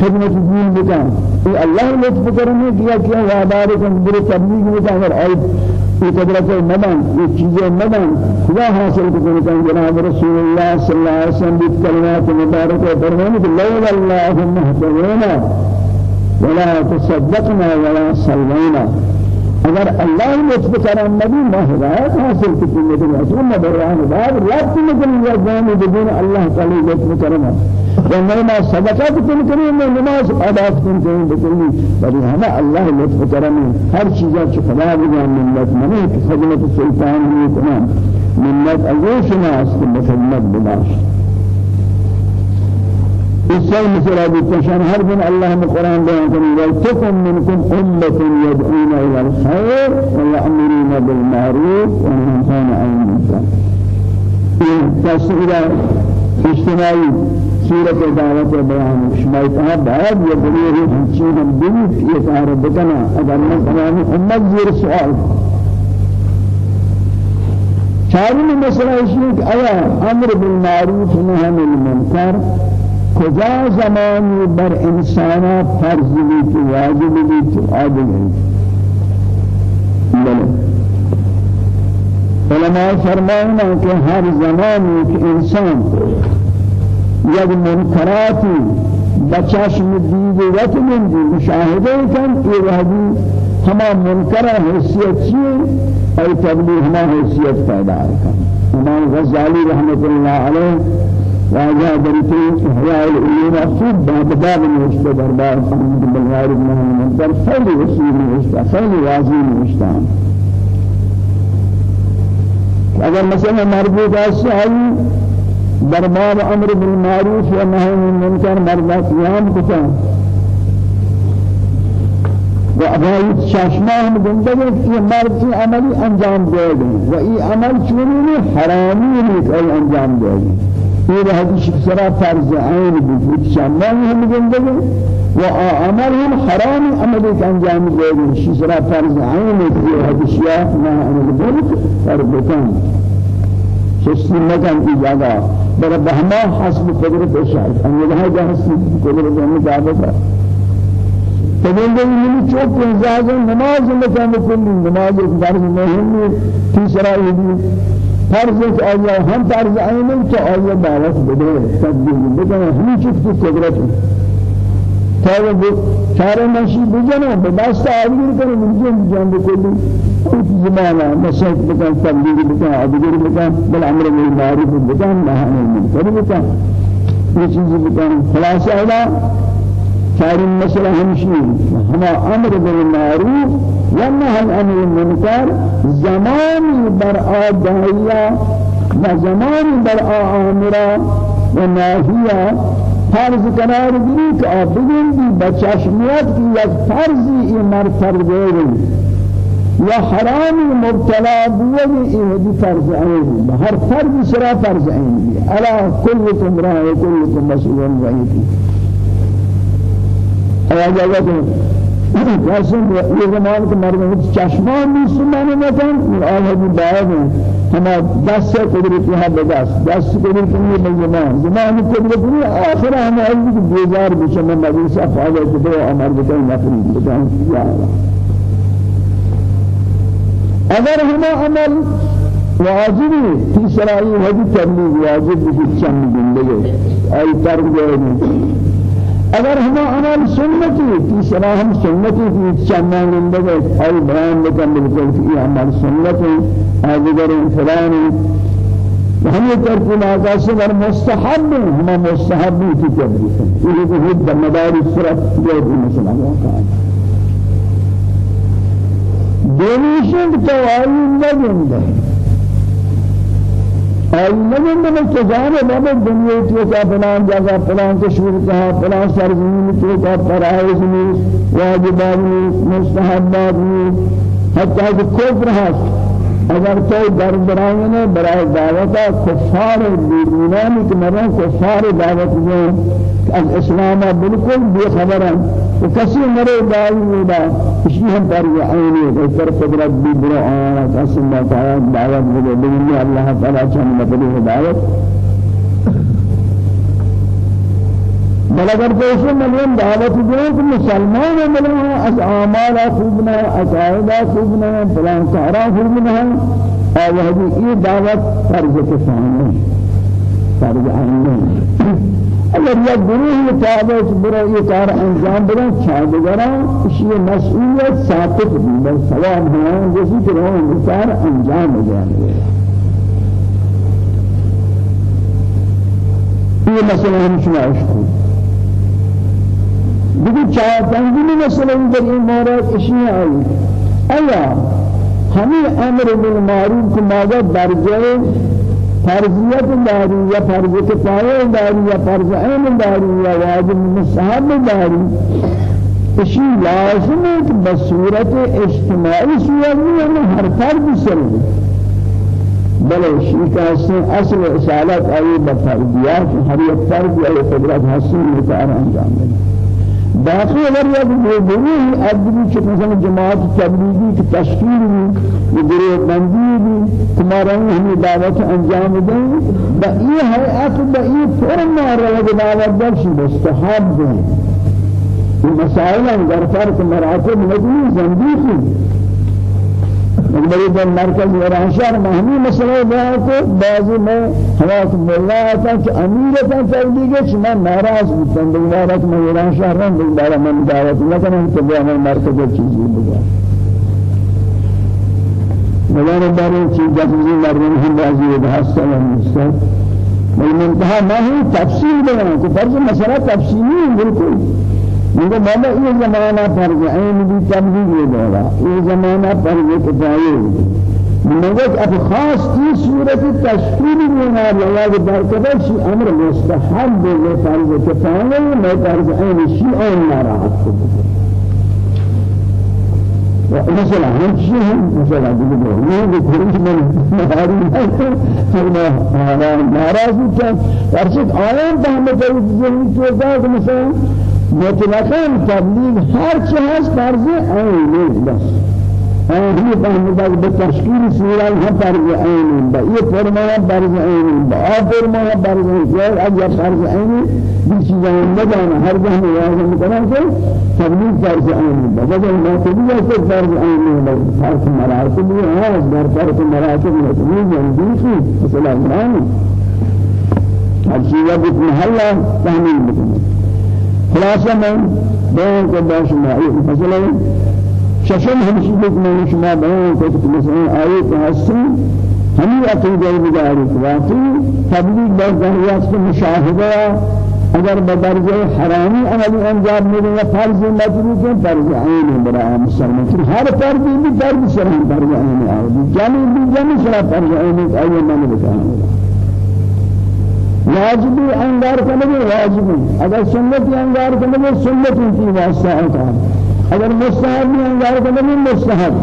خدمة الدين بكان. الله يكتب كلامه بيا كيا وعبارة كان بره تبليغ بكان. أيضا یہ قدرت مدن یہ چیزیں مدن خدا حاصل کرنے کا جناب رسول اللہ صلی اللہ علیہ وسلم بھی کلمات مبارک فرمانے کہ لولا اللہ مهتدینا ولا تصدقنا ولا صلينا. اگر اللہ لطف کرم نبی ما ہدایت حاصل کی لیکن رسول نے بیان بعد رب نے کہ یہ جان بدون اللہ تعالی لطف کرم وما ما صدقات كن كريم نماز ادا كن كريم بكل بل هذا الله لطف کرم ہر چیز کی خدا بیان منت منی خدمت سلطان نے تمام منت اجوشنا اس کی خدمت بلاش إسأل مثل أبي تشان هر من الله من القرآن بيان كريم ولتكن منكم أمة يدعون إلى الخير ويأمرون بالمعروف وينهون عن المنكر تفسير اجتماعي سورة دعوة بيان شمائتها بعد يدريه هنشينا بنيت يتعرض بكنا أگر من تمام أمة زير سؤال چارمی مسئلہ ہے کہ أمر بالمعروف نهی عن المنکر کجا زمانی بر انسانا فرض بھی تو واجب تو عادل ہے بلے علماء فرمائنا کہ ہر زمانی کہ انسان یک منکراتی بچاشم دید وقت من دی مشاہدے کن کہ وحدی ہما منکرہ حیثیت چیئے اور تبلیغ ہما حیثیت پیدا ہے امام غزالی رحمت اللہ علیہ واجا دريتي إحياء العلوم أصيب بعد باب المشتى دربار محمد بن غارب من در خير وسيل المشتى خير واجب المشتى اگر مثلا مربوط ہے دربار أمر بالمعروف و نهی عن المنکر مرد قیام کتا و ابایی چشمه هم زندگی که مرد کی عملی انجام دے و این عمل چونی حرامی نیست انجام دے یہ حدیث سرا فرض عین بود شامل ہم زندگی و عمل ہم حرام عمل کے انجام دے گی سرا فرض عین یہ حدیث یا نہ عمل بولت اور بکن سستی مکان کی جگہ بر بہما حسب قدرت شاہد ان یہ جہاں حسب قدرت ہم ہے تبين من چوک انزاز نماز مکان کلی نماز فرض مهم تیسرا یہ فرض آیا هم فرض عینی تو آیا دعوت بده تبدیل بکنه همین چیز کی قدرت تا وہ چارے نشی بجنا بس آدمی کرے مجھے جان بکلی. کچھ زمانہ نصیحت بکن تبدیل بکن ادگر بکن بل أمر بالمعروف بکن نهی عن المنکر بکن. یہ چیز بکن خلاصہ ہے چار مسئلہ ہمشی ہما أمر بالمعروف ونهى عن المنکر زمانی بر آدائیہ و زمانی بر آمرہ و ناہیہ فرض قرار دی کہ آپ بگن دی بچاشمیت کی یک فرضی ای مر فرض گئے یا حرامی مبتلا بولی ای فرض عین ہر فرض سرا فرض عین الا كلكم راع وكلكم مسؤول عن رعيته آیا جاگہ قاسم یہ زمان کے مرد چشمان بھی سنانے مکان آل حدی باید ہیں ہما دس سے قدرت یہاں بدس دس قدرت نہیں بل زمان زمان قدرت نہیں آخر ہمیں عزیز کی بیزار بچنے سے افعال کدو أمر بکن نفری بکن یا اگر ہما عمل واجبی تیسرائی حدی تبلیغ واجب بھی چند زندگی آئی ترک جائے اگر ہم عمل سنتی تیسرا ہم سنتی کی چننا زندگی اور بیان بکن بالکل کہ عمل سنتی اگر فلان ہم یہ ترک آغاز سے اور مستحب ہم مستحب کی تبلیغ یہ کہ حد مدار صرف جو بھی مسئلہ واقع دونیشن تو آئی نگنده آئی نگنده میں چجانے بابا دنیا تو کا فلان جگہ فلان کشور کہا فلان سرزمین تو کا فرائض میں واجبات میں مستحبات میں حتی کہ کفر ہست اگر تو در برائے برائے دعوت کفار بیدینانی کہ مرن کفار دعوت دیں از اسلام بالکل بے خبر ہیں و کسی مرے دائی ہوگا اسی ہم پر یہ عینی ہے پر قدرت بھی کسی اللہ تعالی دعوت دے اللہ تعالی چاہنے مطلب ہدایت بل اگر کوئی ملین دعوت دے کہ مسلمان ملین از اعمال خوب نہ عقائد خوب نہ فلان کارا خوب نہ اور یہ دعوت فرض کے سامنے فرض عین اگر یہ گروہ مطابق برا یہ کار انجام بدن چادگرا اسی مسئولیت ثابت بھی بل ثواب جیسے کہ وہ کار انجام دیں یہ مسئلہ ہم شما اشکو دیگه چهار پنجمی مسئله در این مورد اشیاء آئی. ایا همین أمر بالمعروف که ماذا درجه فرضیت داری یا فرض کفایه داری یا فرض عین داری یا واجب مستحب داری اشی لازم ہے کہ بصورت اجتماعی صورت میں ہر فرد سلم بلے شیخ اصل اصالت آئی بفردیات ہر یک فرد یا قدرت حسن متعار انجام دینا باقی اگر یک گروه ادبی که مثلا جماعت تبلیغی که تشکیل بھی گروه بندی بھی تمہارا ہمیں دعوت انجام دیں با یہ حیات با یہ فرم روز دعوت درشی مستحب دیں مسائل ہیں در فرق مراتب ندی زندیقی بڑی دن مرکز ایران شہر مہمی مسئلہ بیان کو بعضی میں ہوا مولا آتا کہ امیر تا تبلیغ ہے میں ناراض بودم. دوبارہ کہ میں ایران شہر رہا دوبارہ میں دعوت نہ کروں تو میں مرکز چیزی بگا مدار بارے چیز جزی مردم ہم راضی بحث و مستر منتہا ما ہی تفصیل بیان کو فرض مسئلہ تفصیلی بالکل. مگر مالا یہ زمانہ فرض عین بھی تبلیغ یہ دولا یہ زمانہ فرض کفایہ مگر اب خاص کی صورت تشکیل بنا لواد برکت شی أمر مستحب ہے فرض کفایہ میں فرض عین شی اور ناراحت کو مثلا هم شيء مثلا بيقولوا ليه بيقولوا من مهاري ما ناراض كان ارشد آيان فهم جاي تو مثلا مطلقاً تبلیغ هر چه هست فرض عین بس. آنهی فهمیدن به تشکیل سوره هم فرض عین با یہ فرمایا فرض عین با آب فرمایا فرض عین اگر فرض عین بھی چیزیں ندانا ہر جہاں لازم کرنا کہ تبلیغ فرض عین با ما تبلیغ سے فرض عین با فرض مراتب اس در فرض مراتب تبلیغ اندیشی مثلا قرآن ہر چیز بھی محلہ تحمیل بکنی خلاصہ میں بیان کو باش معروف مثلا ششم کو میں شما کو کہ مثلا آیت حسن ہمیں عقیدہ بداری واقعی تبلیغ بردریات کو مشاہدہ اگر بدرجہ حرامی عملی انجام ملے یا فرض مطلوب ہے فرض عین برای مسلمان ہر فرض بھی فرض شرح فرض عین ہے جامع بھی جامع شرح فرض عین میں نے بتایا واجبی انگار کرنے واجبی. اگر سنت انگار کرنے سنت کی واسطہ ہے اگر مستحب انگار کرنے مستحب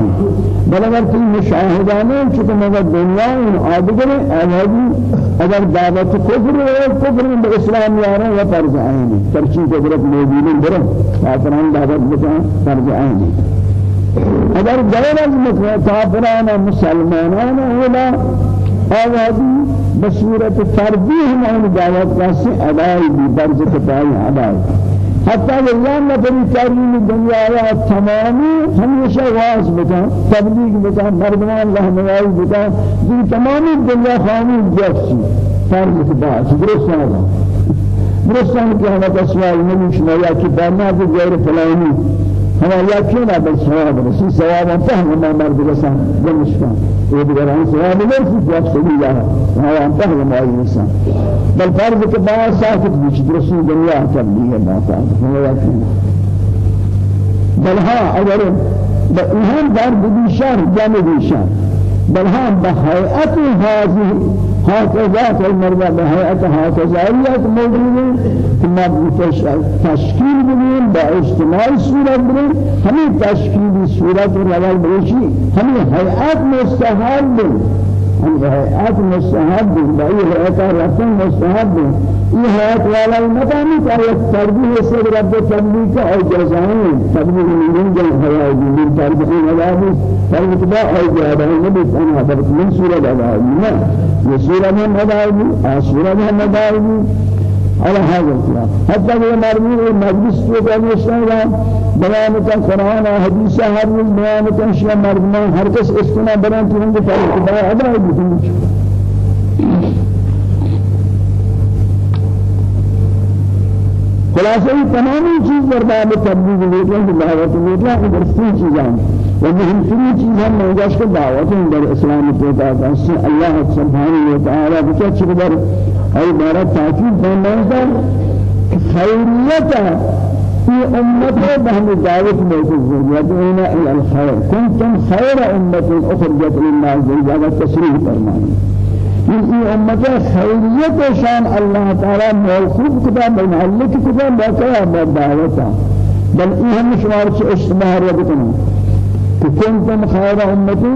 بل اگر کوئی مشاہدانے چونکہ مگر دنیا ان آدگر آوازی اگر دعوت کفر ہے کفر میں اسلام یارا یا فرض عینی ترچی قدرت موجودین برم کافران دعوت بتا فرض عینی اگر غیر از کافران مسلمانان اولا آوازی بصورت فردی ہمیں دعوت کا سے ادائی بھی برز کتائی ادائی حتی اللہ نفری تعلیم دنیا یا تمامی ہمیشہ واز بتا تبلیغ بتا مردمان نوائی بتا دی تمامی دنیا خاموش جفسی فرض کتائی درست آگا درست آگا کہ ہمیں تسوال نمیشنا یا کہ برنامه غیر فلانی ہما یقینا بل ثواب رسی ثواب فهم ما مرد رسان جمش کن یہ دیگر ہم ثواب نہیں جواب سبھی جا ہما فهم ما انسان بل فرض کے بعد ساکت بیچ رسول دنیا تبلیغ ہے باتا ہما یقینا بل ہاں اگر بإهم دار بديشان جامع ديشان بل هم بهيئة هذه هكذا المرضى بهيئة هكذا موجودة. ثم تشكيل بنين باجتماع صورة بنين همي تشكيل صورة الرجال بنشي همي هيئات مستحب هم هيئات مستحب بأي هيئة رسم مستحب حیات والا مقامی کا ایک تربیہ سے رب تبلیغ کا اور جزائیں تبلیغ من جن حیا من تربیہ عذاب تربیہ با اور جواب نبی أنا حضرت من سورہ عذاب یہ سورہ میں مدعو سورہ میں مدعو على هذا الكلام. حتى لو مرمي المجلس في كان بيان كان قرآن وحديث هر بيان كان شيء مرمي هر كس استنا بيان تهم بفرق بيان هذا هو خلاصہ یہ تمام چیز برباد تبلیغ لیکن دعوت لیکن درستی چیزاں و مهم ترین چیز ہم نگاش کو دعوت در اسلام پیدا کرتے اللہ سبحانہ و تعالی بچا چقدر ای بارہ تاکید فرمائے خیریت في أمة بهم دعوت موجود يدعون إلى الخير. كنتم خير أمة أخرجت للناس هذا التسريح فرمائے في أمة خيرية شان الله تعالى موقوف كتاب المعلق كتاب بكرة بدعوته بل إيه مشوار اشتباه ربكنا كنتم خير أمتي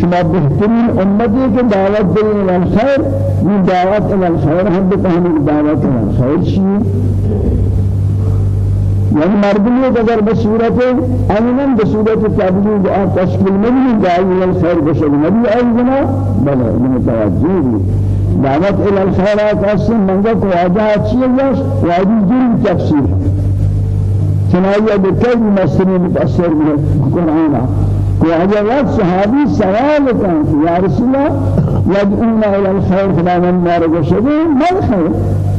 شما بهترين أمتي كدعوت إلى الخير من دعوت إلى الخير هم بتهمل دعوت إلى الخير شيء يعني مردمی اگر بصورت امنن بصورت تبلیغ اور تشکیل من داعی الخير بشر نبی اینا بلى متوجه دعوت إلى الخيرات أصلا منگا کو واجہ چیز واجی جرم تفسیر. چنائیہ بکل مسلم متأثر بالقرآن واجہ وقت صحابی سوال کن یا رسول الله يدعون إلى الخير فلا من نار وشبه ما الخير؟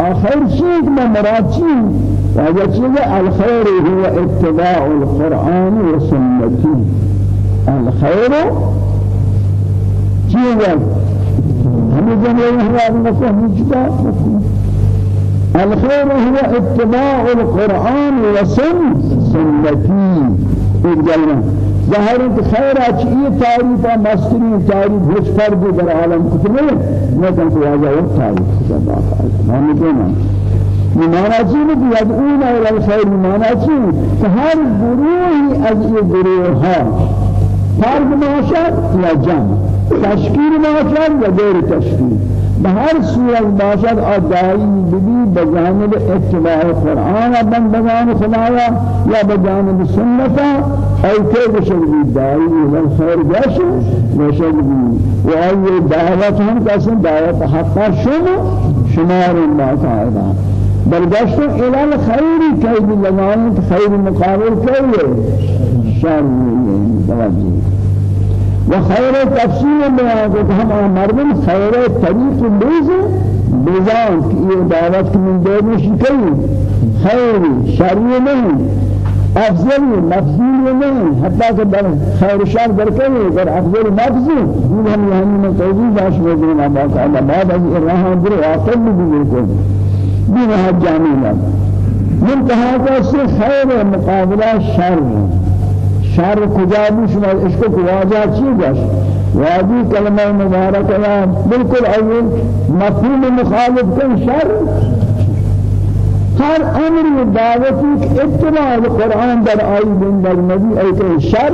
آخر شيء ما مراد شيء. وجد الخير هو اتباع القرآن وسنته. الخير شيء هم جميع هذا نفهم جدا الخير هو اتباع القرآن وسن سنتي الجنة ظاهر خير أشياء تعريف مستري تعريف هش فرد در عالم كتير ما كان في هذا التعريف ما نقول بمعنى چیه که یدعون إلى الخير بمعنى چیه که هر گروهی از این گروه ها فرد باشد یا جمع. تشکیل باشد یا غیر تشکیل. به هر صورت باشد آدایی ببی بجانب اتباع قرآن بندگان خدایا یا بجانب سنتا ای که بشد بی دایی الخير جاش بشد بی و ای دعوت هم کسی دعوت حقا شما شمار باقاعدہ بلگشت إلى الخير كي باللغان خير مقابل كي شر وخير تفسير بيان کو ہم مردم خير طريق بيز بيزان یہ دعوت من دے مشکل خير شر نہیں افضل مفضول نہیں حتى کہ در خیر شر کے در افضل مفضول. یہ ہم یہاں میں توجیہ داشت میں دینا باقاعدہ بعد از راہ در عاقل بالکل بها جامعة منتهى كاسي خير مقابلة شر. شر كجابي شما اسكو كواجه چی جاش واجی کلمہ مبارک ہے بالکل اول مفہوم مخالف کن شر. ہر أمر دعوتی اتباع القرآن در آئی بن در نبی ایک شر.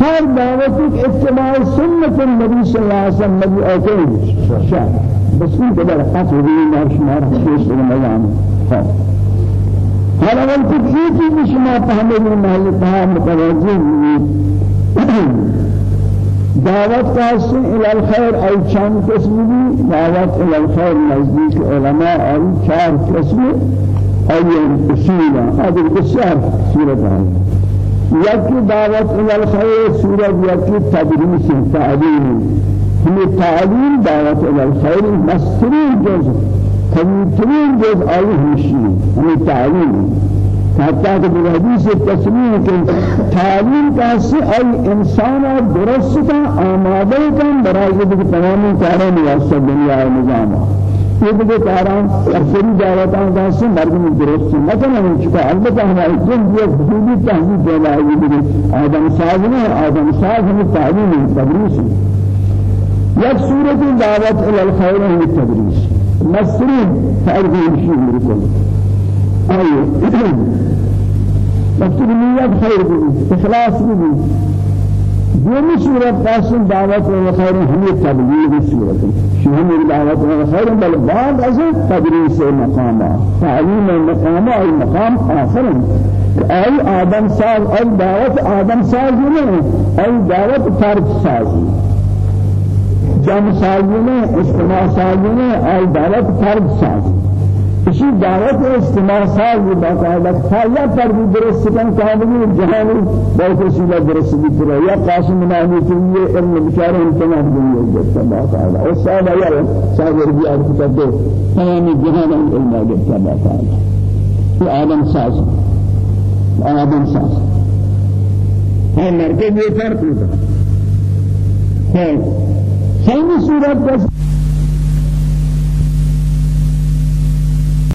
ہر دعوتی اتباع سنت النبی صلی اللہ علیہ وسلم نبی ایک شر. بس این قدر خاص ہوئی نار شمار حسیش بن مجان هر اول کچھ یہ چیز شما فهمید محل تها متوجه دعوت قاسم إلى الخير أي چند قسم بھی دعوت إلى الخير نزدیک علماء اور چار قسم. اي اصول هذه بسیار صورت ہے یکی دعوت إلى الخير صورت یکی تدریس تعلیم. ہمیں تعلیم دعوت إلى الخير مسترین جز کمیترین جز آئی ہمشی ہمیں تعلیم. حتى کہ حدیث تسلیم کہ تعلیم کا سے آی انسان درست کا آمادہ کا برای یہ تمام کاروں میں دنیا نظام. یہ بھی کاران اکثری دعوتان کا سے مردم درست نہ کرنا چکا البتہ ہماری جن یہ حدودی دینا ہے یہ آدم ساز نے آدم ساز ہمیں تعلیم تدریس. یک صورت دعوت إلى الخير التدريس مسرين فرض شيء مركب أيوه مكتوب نیت خیر بھی إخلاص بھی دومی صورت قاسم دعوت و خیر ہمیں تبلیغ صورت شہم دعوت و خیر بل بعد از تدریس مقام تعلیم مقام ای مقام آخر. ای آدم ساز ای دعوت آدم ساز ای دعوت فرد ساز جمع ساز نہیں اجتماع ساز نہیں ای دعوت فرد ساز. اسی دعوت استماع سال بھی باقاعدہ فایا پر بھی درست کن کاملی جہانی بہت رسیلہ درست بھی کرا یا قاسم نامی کے لیے علم بشارہ انتمام دنیا جبتا باقاعدہ اور سال آیا سال ربی آر کتاب دے تمامی جہان علم جبتا باقاعدہ یہ آدم ساز. آدم ساز. ہے مرکب یہ فرق ہوتا ہے خیلی صورت